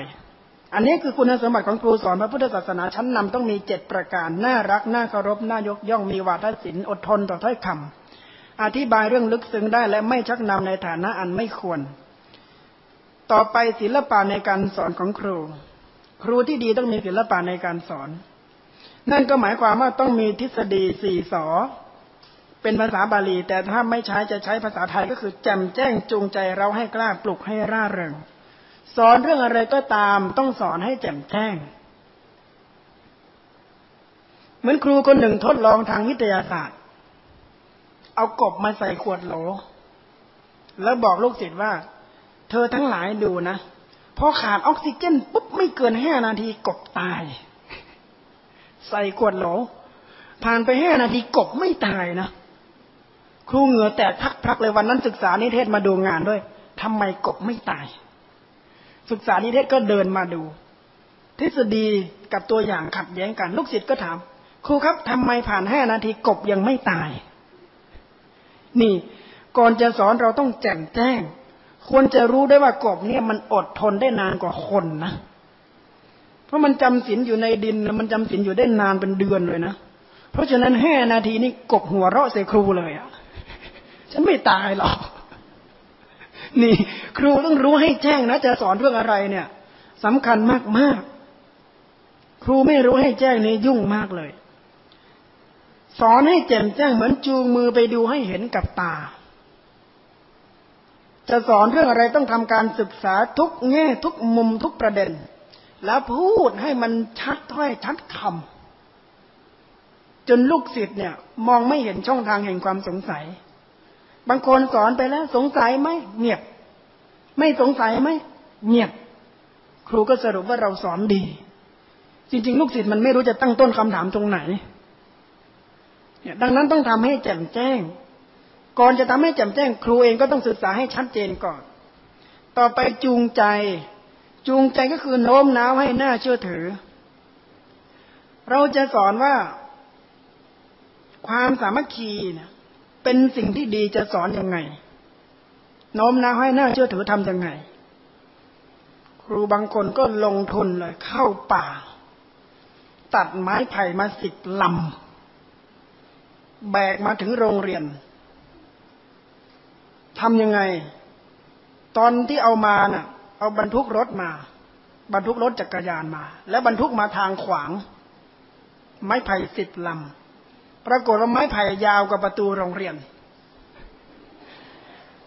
อันนี้คือคุณสมบัติของครูสอนพระพุทธศาสนาชั้นนำต้องมีเจ็ดประการ น่ารัก น่าเคารพ น่ายกย่องมีวาทศิลป์อดทนต่อถ้อยคำอธิบายเรื่องลึกซึ้งได้และไม่ชักนำในฐานะอันไม่ควร ต่อไปศิลปะในการสอนของครู ครูที่ดีต้องมีศิลปะในการสอน นั่นก็หมายความว่าต้องมีทฤษฎีสี่สอเป็นภาษาบาลี แต่ถ้าไม่ใช้จะใช้ภาษาไทยก็คือแจมแจ้งจูงใจเราให้กล้าปลุกให้ร่าเริงสอนเรื่องอะไรก็ตามต้องสอนให้แจ่มแจ้ง เหมือนครูคนหนึ่งทดลองทางวิทยาศาสตร์ เอากบมาใส่ขวดโหล แล้วบอกลูกศิษย์ว่า เธอทั้งหลายดูนะพอขาดออกซิเจนปุ๊บไม่เกินห้านาทีกบตาย ใส่ขวดโหล ผ่านไปห้านาทีกบไม่ตายนะครูเหงื่อแตกพักๆเลยวันนั้นศึกษานิเทศมาดูงานด้วยทำไมกบไม่ตาย ศึกษานิเทศก็เดินมาดู ทฤษฎีกับตัวอย่างขัดแย้งกันลูกศิษย์ก็ถาม ครูครับทำไมผ่านห้านาทีกบยังไม่ตาย นี่ก่อนจะสอนเราต้องแจ่มแจ้ง ควรจะรู้ได้ว่ากบเนี่ยมันอดทนได้นานกว่าคนนะ เพราะมันจำศีลอยู่ในดิน มันจำศีลอยู่ได้นานเป็นเดือนเลยนะ เพราะฉะนั้นห้านาทีนี่กบหัวเราะใส่ครูเลยอะ่ะ ฉันไม่ตายหรอก นี่ ครูต้องรู้ให้แจ้งนะจะสอนเรื่องอะไรเนี่ยสำคัญมากมากครูไม่รู้ให้แจ้งนี่ยุ่งมากเลย สอนให้แจ่มแจ้งเหมือนจูงมือไปดูให้เห็นกับตา จะสอนเรื่องอะไรต้องทำการศึกษาทุกแง่ทุกมุมทุกประเด็น แล้วพูดให้มันชัดถ้อยชัดคำจนลูกศิษย์เนี่ย มองไม่เห็นช่องทางแห่งความสงสัย บางคนสอนไปแล้ว สงสัยไหมเงียบ ไม่สงสัยไหมเงียบ ครูก็สรุปว่าเราสอนดี จริง ๆ ลูกศิษย์มันไม่รู้จะตั้งต้นคำถามตรงไหนเนี่ยดังนั้นต้องทำให้แจ่มแจ้ง ก่อนจะทำให้แจ่มแจ้ง ครูเองก็ต้องศึกษาให้ชัดเจนก่อน ต่อไปจูงใจ จูงใจก็คือโน้มน้าวให้หน่าเชื่อถือ เราจะสอนว่า ความสามัคคีเนี่ยเป็นสิ่งที่ดีจะสอนยังไง โน้มน้าวให้หน่าเชื่อถือทำยังไง ครูบางคนก็ลงทุนเลยเข้าป่า ตัดไม้ไผ่มาสิบลำ แบกมาถึงโรงเรียนทำยังไง ตอนที่เอามาน่ะ เอาบรรทุกรถมา บรรทุกรถจักรยานมา แล้วบรรทุกมาทางขวาง ไม้ไผ่สิบลำปรากฏว่าไม้ไผ่ยาวกว่าประตูโรงเรียน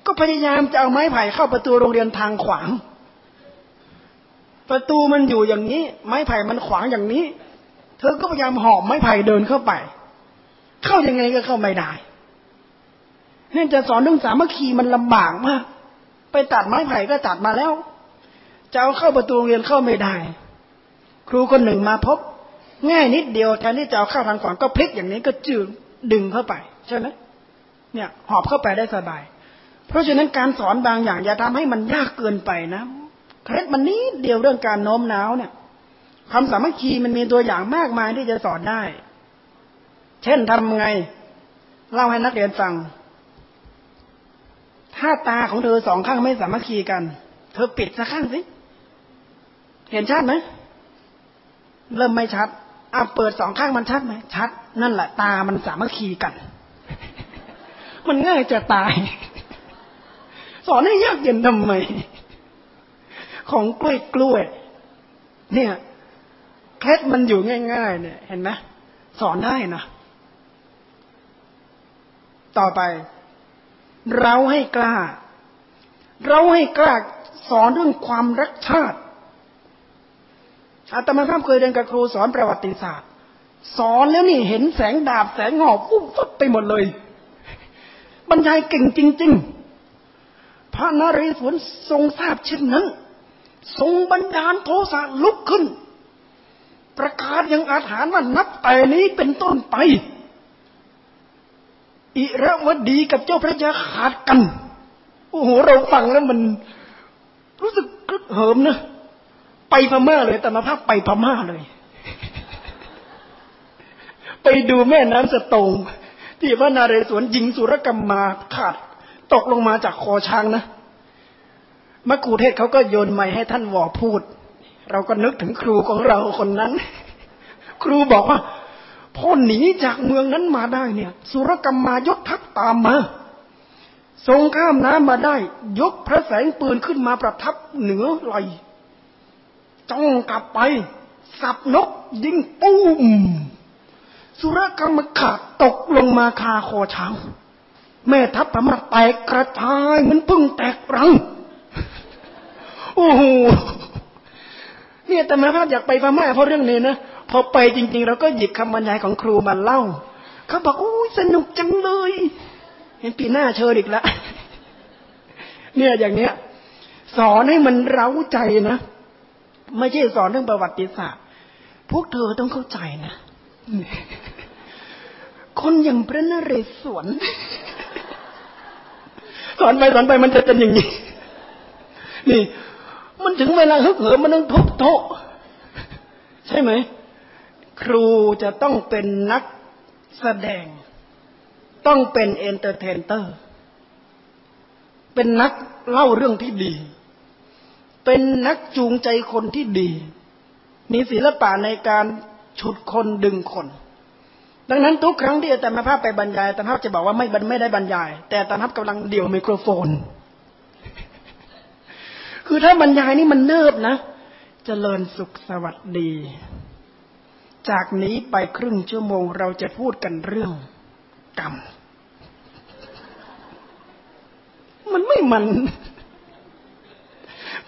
ก็พยายามจะเอาไม้ไผ่เข้าประตูโรงเรียนทางขวาง ประตูมันอยู่อย่างนี้ ไม้ไผ่มันขวางอย่างนี้ เธอก็พยายามหอบไม้ไผ่เดินเข้าไป เข้ายังไงก็เข้าไม่ได้เนี่ยจะสอนเรื่องสามัคคีมันลำบากมาก ไปตัดไม้ไผ่ก็ตัดมาแล้ว จะเอาเข้าประตูเรียนเข้าไม่ได้ ครูคนหนึ่งมาพบ ง่ายนิดเดียวแทนที่จะเอาเข้าทางขวางก็พลิกอย่างนี้ก็จืดดึงเข้าไป ใช่ไหมเนี่ย หอบเข้าไปได้สบาย เพราะฉะนั้นการสอนบางอย่างอย่าทำให้มันยากเกินไปนะเคล็ดมันนี้เดียวเรื่องการโน้มน้าวเนี่ยความสามัคคีมันมีตัวอย่างมากมายที่จะสอนได้ เช่นทำไง เล่าให้นักเรียนฟัง ถ้าตาของเธอสองข้างไม่สามัคคีกัน เธอปิดสักข้างสิ เห็นชัดไหมเริ่มไม่ชัดอะเปิดสองข้างมันชัดไหมชัด นั่นแหละตามันสามัคคีกัน มันง่ายจะตาย สอนให้ยากเย็นทำไม ของกล้วยกล้วย เนี่ยเคล็ดมันอยู่ง่าย ๆ เนี่ย เห็นไหมสอนได้นะต่อไป เราให้กล้า เราให้กล้าสอนเรื่องความรักชาติ อาตมาภาพเคยเรียนกับครูสอนประวัติศาสตร์ สอนแล้วนี่เห็นแสงดาบแสงหอกปุ๊บฟุบไปหมดเลย บรรยายเก่งจริง ๆ พระนเรศวรทรงทราบเช่นนั้น ทรงบันดาลโทสะลุกขึ้น ประกาศยังอาถรรพ์ว่านับแต่นี้เป็นต้นไป อิระวดีกับเจ้าพระยาขาดกัน โอ้โหเราฟังแล้วมัน รู้สึกกึกเหิมนะ ไปพม่าเลยแต่มาภาพไปพม่าเลย ไปดูแม่น้ำสตงที่พระนาเรศวรยิงสุรกรรมมาขาด ตกลงมาจากคอช้างนะมะกูเทศเขาก็โยนไม้ให้ท่านวอพูด เราก็นึกถึงครูของเราคนนั้น ครูบอกว่าพอหนีจากเมืองนั้นมาได้เนี่ย สุรกรรมมายกทัพตามมาทรงข้ามน้ำมาได้ ยกพระแสงปืนขึ้นมาประทับเหนือไหล จ้องกลับไป สับนกยิงปุ้มสุรกรรมขาดตกลงมาคาคอช้างแม่ทัพพม่าแตกกระจายเหมือนพึ่งแตกรัง โอ้โหเนี่ยแต่มาภาพอยากไปพม่าเพราะเรื่องนี้นะพอไปจริง ๆ เราก็หยิบคำบรรยายของครูมาเล่า เขาบอกโอ้ยสนุกจังเลย เห็นปีหน้าเชิญอีกแล้วเนี่ยอย่างเนี้ย สอนให้มันเร้าใจนะ ไม่ใช่สอนเรื่องประวัติศาสตร์ พวกเธอต้องเข้าใจนะ คนอย่างพระนเรศวรสอนไปสอนไปมันจะเป็นอย่างนี้ นี่ มันถึงเวลาฮึกเหิมมันต้องทุบโต๊ะใช่ไหม ครูจะต้องเป็นนักแสดง ต้องเป็น entertainer เป็นนักเล่าเรื่องที่ดี เป็นนักจูงใจคนที่ดี มีศิลปะในการฉุดคนดึงคน ดังนั้นทุกครั้งที่อาจารย์มาภาพไปบรรยายอาจารย์ภาพจะบอกว่าไม่ไม่ได้บรรยาย แต่อาจารย์ภาพกำลังเดี่ยวไมโครโฟน คือถ้าบรรยายนี่มันเนิบนะจะเจริญสุขสวัสดี จากนี้ไปครึ่งชั่วโมงเราจะพูดกันเรื่องกรรม มันไม่มัน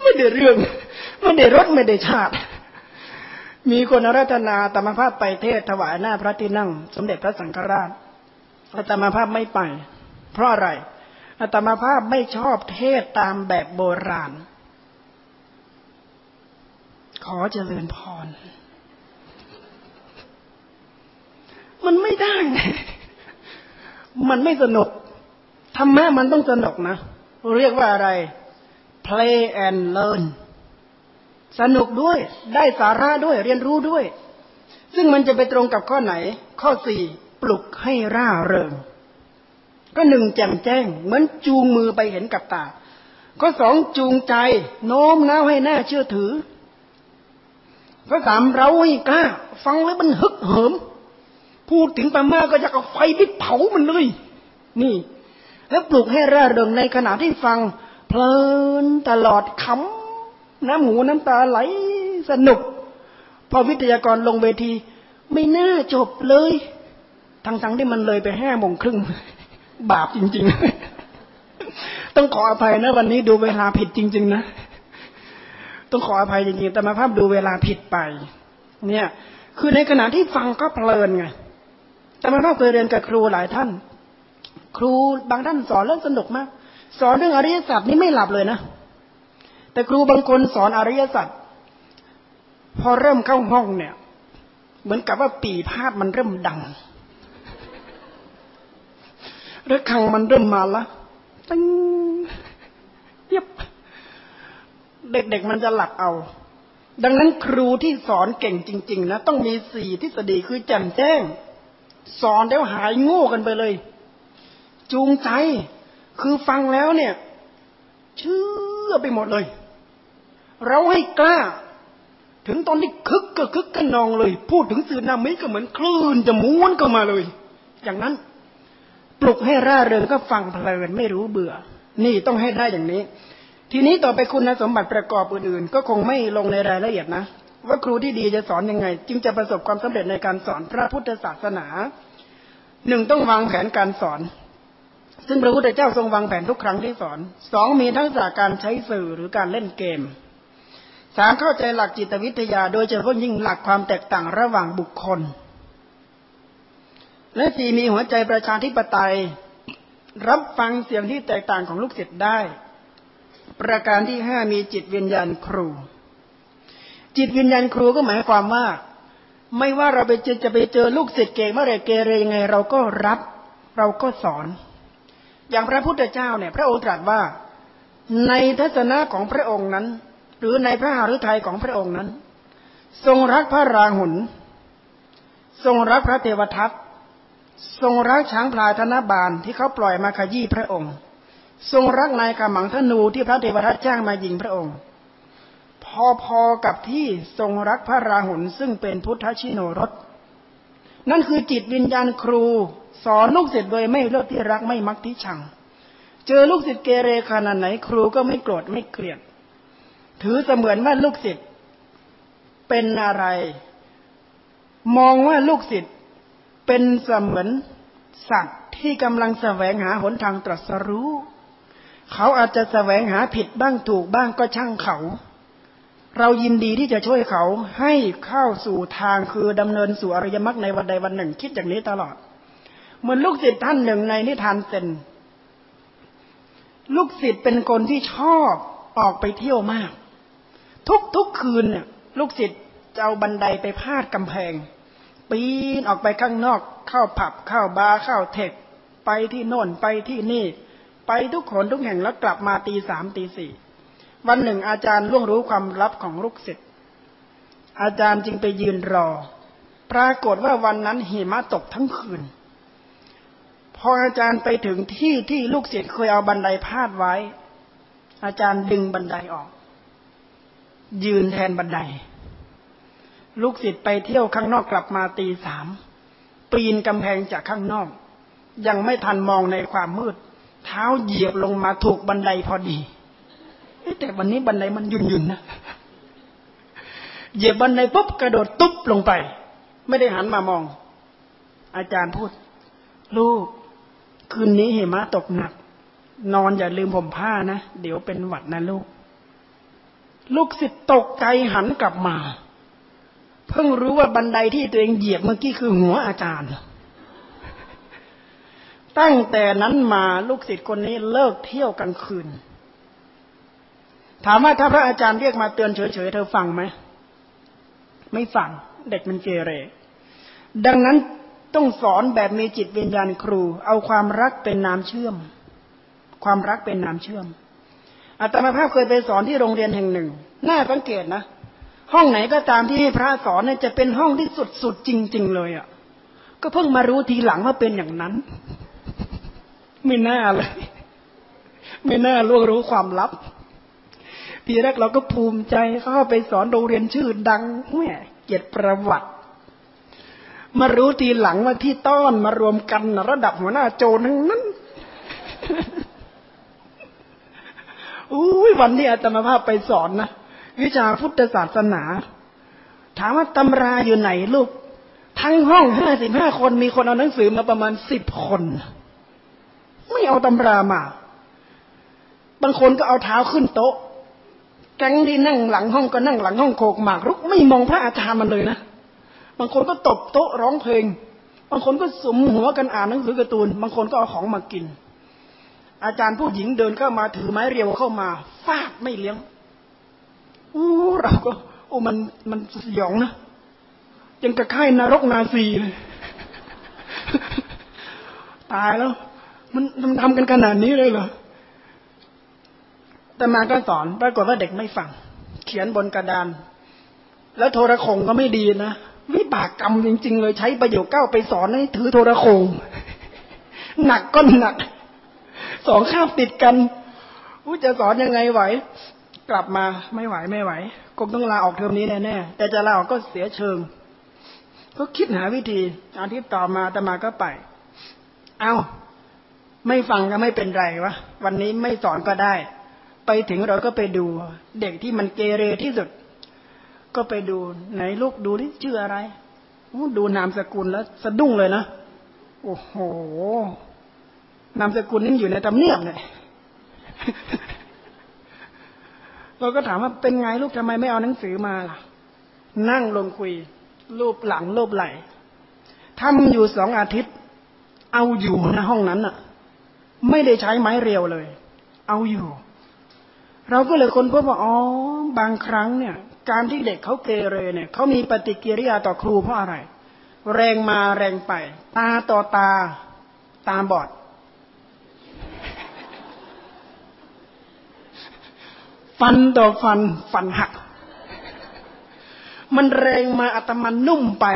ไม่ได้เรื่องไม่ได้รสไม่ได้ชาติ มีคนราธนาตมภาพไปเทศถวายหน้าพระที่นั่ง สมเด็จพระสังฆราชอาตมาภาพไม่ไป เพราะอะไรอาตมาภาพไม่ชอบเทศตามแบบโบราณ ขอเจริญพร มันไม่ได้ มันไม่สนุกธรรมะมันต้องสนุกนะ เรียกว่าอะไร play and learn สนุกด้วย ได้สาระด้วย เรียนรู้ด้วย ซึ่งมันจะไปตรงกับข้อไหน ข้อสี่ปลุกให้ร่าเริง ก็หนึ่งแจ่มแจ้ง เหมือนจูงมือไปเห็นกับตา ข้อสองจูงใจ โน้มน้าวให้แน่าเชื่อถือ ข้อสามเราให้กล้า ฟังแล้วมันฮึกเหิม พูดถึงไปมาก็อยากเอาไฟไปเผามันเลย นี่ แล้วปลุกให้ร่าเริงในขณะที่ฟัง เพลินตลอดคำน้ำหูน้ำตาไหลสนุก พอวิทยากรลงเวที ไม่น่าจบเลย ทั้งๆที่มันเลยไปห้าโมงครึ่งบาปจริง ๆ ต้องขออภัยนะ วันนี้ดูเวลาผิดจริง ๆ นะ ต้องขออภัยจริงๆแต่มาภาพดูเวลาผิดไป เนี่ย คือในขณะที่ฟังก็เพลินไงแต่มาภาพเคยเรียนกับครูหลายท่าน ครูบางท่านสอนเรื่องสนุกมาก สอนเรื่องอริยสัจนี่ไม่หลับเลยนะ แต่ครูบางคนสอนอริยสัจพอเริ่มเข้าห้องเนี่ย เหมือนกับว่าปีพาดมันเริ่มดังระฆังมันเริ่มมาละตั้งเย็บเด็กๆมันจะหลับเอา ดังนั้นครูที่สอนเก่งจริง ๆ นะ ต้องมีสี่ทฤษฎีคือแจ่มแจ้ง สอนแล้วหายโง่กันไปเลย จูงใจ คือฟังแล้วเนี่ย เชื่อไปหมดเลย เราให้กล้า ถึงตอนนี้คึกก็คึกกันนองเลย พูดถึงสื่อนามิก็เหมือนคลื่นจะม้วนก็มาเลย อย่างนั้น ปลุกให้ร่าเริงก็ฟังเพลินไม่รู้เบื่อ นี่ต้องให้ได้อย่างนี้ ทีนี้ต่อไปคุณสมบัติประกอบอื่นๆ ก็คงไม่ลงในรายละเอียดนะว่าครูที่ดีจะสอนยังไง จึงจะประสบความสำเร็จในการสอนพระพุทธศาสนาหนึ่งต้องวางแผนการสอน ซึ่งพระพุทธเจ้าทรงวางแผนทุกครั้งที่สอนสองมีทั้งจากการใช้สื่อหรือการเล่นเกมสามเข้าใจหลักจิตวิทยา โดยเฉพาะยิ่งหลักความแตกต่างระหว่างบุคคล และสี่มีหัวใจประชาธิปไตย รับฟังเสียงที่แตกต่างของลูกศิษย์ได้ ประการที่ห้ามีจิตวิญญาณครู จิตวิญญาณครูก็หมายความว่า ไม่ว่าเราไปเจอจะไปเจอลูกศิษย์เก่งเมื่อไรเกเรยังไง เราก็รับ เราก็สอน อย่างพระพุทธเจ้าเนี่ย พระองค์ตรัสว่า ในทัศนะของพระองค์นั้น หรือในพระหฤทัยของพระองค์นั้น ทรงรักพระราหุลทรงรักพระเทวทัตทรงรักช้างพลายธนบาลที่เขาปล่อยมาขยี้พระองค์ ทรงรักนายกำมังธนูที่พระเทวทัตจ้างมายิงพระองค์ พอๆกับที่ทรงรักพระราหุลซึ่งเป็นพุทธชิโนรสนั่นคือจิตวิญญาณครู สอนลูกศิษย์โดยไม่เลือกที่รักไม่มักที่ชัง เจอลูกศิษย์เกเรขนาดไหน ครูก็ไม่โกรธไม่เกลียด ถือเสมือนว่าลูกศิษย์เป็นอะไร มองว่าลูกศิษย์เป็นเสมือนสัตว์ที่กำลังแสวงหาหนทางตรัสรู้ เขาอาจจะแสวงหาผิดบ้างถูกบ้างก็ช่างเขา เรายินดีที่จะช่วยเขาให้เข้าสู่ทางคือดำเนินสู่อริยมรรคในวันใดวันหนึ่ง คิดอย่างนี้ตลอด เหมือนลูกศิษย์ท่านหนึ่งในนิทานเซนลูกศิษย์เป็นคนที่ชอบออกไปเที่ยวมาก ทุกทุกคืนเนี่ยลูกศิษย์จะเอาบันไดไปพาดกำแพง ปีนออกไปข้างนอก เข้าผับเข้าบาร์เข้าเทคไปที่โน่นไปที่นี่ ไปทุกคนทุกแห่งแล้วกลับมาตีสามตีสี่วันหนึ่งอาจารย์ล่วงรู้ความลับของลูกศิษย์อาจารย์จึงไปยืนรอ ปรากฏว่าวันนั้นหิมะตกทั้งคืน พออาจารย์ไปถึงที่ที่ลูกศิษย์เคยเอาบันไดพาดไว้ อาจารย์ดึงบันไดออก ยืนแทนบันได ลูกศิษย์ไปเที่ยวข้างนอกกลับมาตีสามปีนกำแพงจากข้างนอก ยังไม่ทันมองในความมืด เท้าเหยียบลงมาถูกบันไดพอดีแต่วันนี้บันไดมันยุ่นยุนนะเหยียบบันไดปุ๊บกระโดดตุ๊บลงไป ไม่ได้หันมามอง อาจารย์พูด ลูก คืนนี้เหมะตกหนัก นอนอย่าลืมผมผ้านะ เดี๋ยวเป็นหวัดนะลูก ลูกศิษย์ตกใจหันกลับมา เพิ่งรู้ว่าบันไดที่ตัวเองเหยียบเมื่อกี้คือหัวอาจารย์ ตั้งแต่นั้นมาลูกศิษย์คนนี้เลิกเที่ยวกลางคืน ถามว่าถ้าพระอาจารย์เรียกมาเตือนเฉยๆเธอฟังไหม ไม่ฟัง เด็กมันเกเร ดังนั้น ต้องสอนแบบมีจิตวิญญาณครู เอาความรักเป็นน้ำเชื่อม ความรักเป็นน้ำเชื่อมอาตมาภาพเคยไปสอนที่โรงเรียนแห่งหนึ่ง น่าสังเกตนะ ห้องไหนก็ตามที่พระสอนเนี่ยจะเป็นห้องที่สุดๆจริง ๆ เลยอะ ก็เพิ่งมารู้ทีหลังว่าเป็นอย่างนั้น ไม่น่าเลย ไม่น่าล่วงรู้ความลับ ทีแรกเราก็ภูมิใจเข้าไปสอนโรงเรียนชื่อดังแหมเกียรติประวัติ มารู้ทีหลังว่าที่ต้อนมารวมกันระดับหัวหน้าโจรทั้งนั้นอุ้ยวันนี้อาตมาภาพไปสอนนะวิชาพุทธศาสนา ถามว่าตำราอยู่ไหนลูก ทั้งห้องห้าสิบห้าคนมีคนเอาหนังสือมาประมาณสิบคน ไม่เอาตำรามา บางคนก็เอาเท้าขึ้นโต๊ะ แก๊งที่นั่งหลังห้องก็นั่งหลังห้องโคกหมากรุก ไม่มองพระอาจารย์มันเลยนะ บางคนก็ตบโต๊ะร้องเพลง บางคนก็สมหัวกันอ่านหนังสือการ์ตูน บางคนก็เอาของมากิน อาจารย์ผู้หญิงเดินเข้ามาถือไม้เรียวเข้ามาฟาดไม่เลี้ยงอู้เราก็ โอ้มันมันสยองนะยังกระค่ายนรกนาซีเลยตายแล้ว มันมันทำกันขนาดนี้เลยเหรอแต่มาก็สอนปรากฏว่าเด็กไม่ฟัง เขียนบนกระดาน แล้วโทรโขงก็ไม่ดีนะ วิบากกรรมจริง ๆ เลยใช้ประโยคเก้าไปสอนให้ถือโทรโขงหนักก็หนัก สองข้าบติดกันอู้จะสอนยังไงไหว กลับมาไม่ไหวไม่ไหวคงต้องลาออกเทอมนี้แน่ๆแต่จะลาออกก็เสียเชิง ก็คิดหาวิธีอาทิตย์ต่อมาแต่มาก็ไป เอาไม่ฟังก็ไม่เป็นไรวะวันนี้ไม่สอนก็ได้ ไปถึงเราก็ไปดู เด็กที่มันเกเรที่สุด ก็ไปดูไหนลูกดูนี่ชื่ออะไรดูนามสกุลแล้ว สะดุ้งเลยนะ โอ้โห นามสกุลนี่อยู่ในตำเนียบเลยเราก็ถามว่าเป็นไงลูกทำไมไม่เอาหนังสือมาล่ะ นั่งลงคุย รูปหลังรูปไหลทำอยู่สองอาทิตย์ เอาอยู่นะห้องนั้นอะไม่ได้ใช้ไม้เรียวเลย เอาอยู่ เราก็เลยคนพบว่าอ๋อบางครั้งเนี่ย การที่เด็กเขาเกเรเนี่ยเขามีปฏิกิริยาต่อครูเพราะอะไร แรงมาแรงไป ตาต่อตาตาบอด ฟันต่อฟันฟันหัก มันแรงมาอัตมันนุ่มไป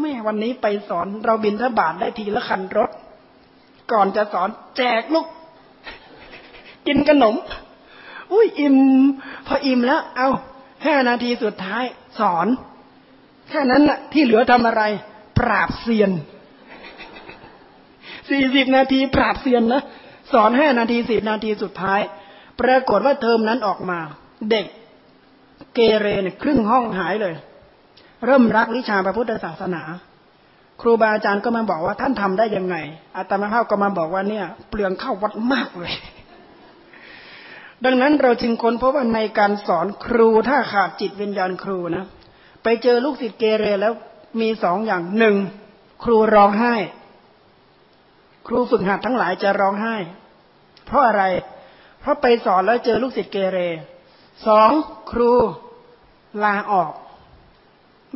แม่วันนี้ไปสอนเราบินทบาทได้ทีละคันรถ ก่อนจะสอนแจกลูก กินขนม อุ้ยอิ่มพออิ่มแล้ว เอาห้านาทีสุดท้าย สอน แค่นั้นแหละที่เหลือทำอะไร ปราบเซียนสี่สิบนาทีปราบเซียนนะสอนห้านาทีสิบนาทีสุดท้าย ปรากฏว่าเทอมนั้นออกมา เด็ก เกเรเนี่ยครึ่งห้องหายเลย เริ่มรักวิชาพระพุทธศาสนา ครูบาอาจารย์ก็มาบอกว่าท่านทำได้ยังไงอาตมาภาพก็มาบอกว่าเนี่ย เปลืองเข้าวัดมากเลย ดังนั้นเราจึงค้นพบว่าในการสอนครูถ้าขาดจิตวิญญาณครูนะ ไปเจอลูกศิษย์เกเรแล้วมีสองอย่างหนึ่งครูร้องไห้ ครูฝึกหัดทั้งหลายจะร้องไห้ เพราะอะไร เพราะไปสอนแล้วเจอลูกศิษย์เกเรสองครูลาออก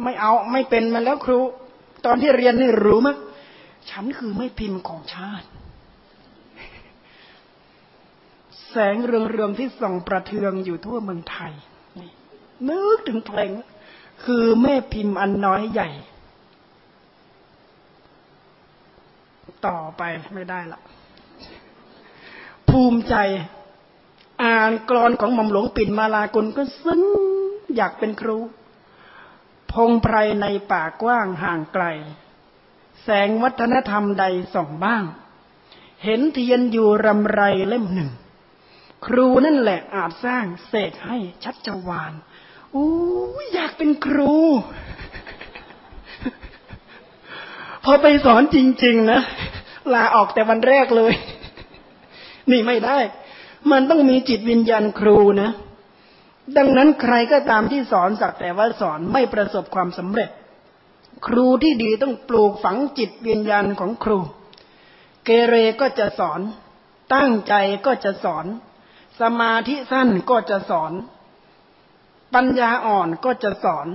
ไม่เอาไม่เป็นมาแล้วครู ตอนที่เรียนนี่รู้มั้ยฉันคือไม่พิมพ์ของชาติ แสงเรืองๆที่ส่องประเทืองอยู่ทั่วเมืองไทยนึกถึงเพลง คือแม่พิมพ์อันน้อยใหญ่ ต่อไปไม่ได้ละ ภูมิใจ อ่านกรอนของหม่อมหลวงปิ่นมาลากุลก็ซึ้งอยากเป็นครู พงไพรในป่ากว้างห่างไกล แสงวัฒนธรรมใดส่องบ้าง เห็นเทียนอยู่รำไรเล่มหนึ่ง ครูนั่นแหละอาจสร้างเสกให้ชัดจวานอู้อยากเป็นครู พอไปสอนจริง ๆ นะลาออกแต่วันแรกเลย นี่ไม่ได้ มันต้องมีจิตวิญญาณครูนะ ดังนั้นใครก็ตามที่สอนสักแต่ว่าสอนไม่ประสบความสำเร็จ ครูที่ดีต้องปลูกฝังจิตวิญญาณของครู เกเรก็จะสอน ตั้งใจก็จะสอน สมาธิสั้นก็จะสอน ปัญญาอ่อนก็จะสอน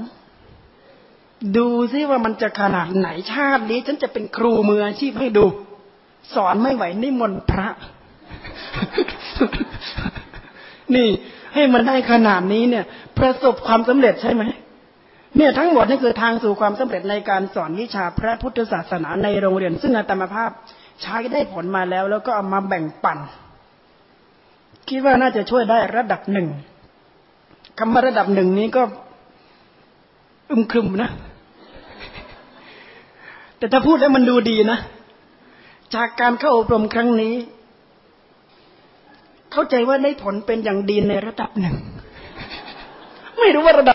ดูซิว่ามันจะขนาดไหนชาตินี้ ฉันจะเป็นครูมืออาชีพให้ดู สอนไม่ไหวนิมนต์พระ นี่ให้มันได้ขนาดนี้เนี่ย ประสบความสำเร็จใช่ไหมเนี่ยทั้งหมดนี่คือทางสู่ความสำเร็จในการสอนวิชาพระพุทธศาสนาในโรงเรียน ซึ่งอาตมาภาพใช้ได้ผลมาแล้ว แล้วก็เอามาแบ่งปัน คิดว่าน่าจะช่วยได้ระดับหนึ่งคำว่าระดับหนึ่งนี้ก็อึมครึมนะ แต่ถ้าพูดแล้วมันดูดีนะ จากการเข้าอบรมครั้งนี้ เข้าใจว่าได้ผลเป็นอย่างดีในระดับหนึ่ง ไม่รู้ว่าระดับ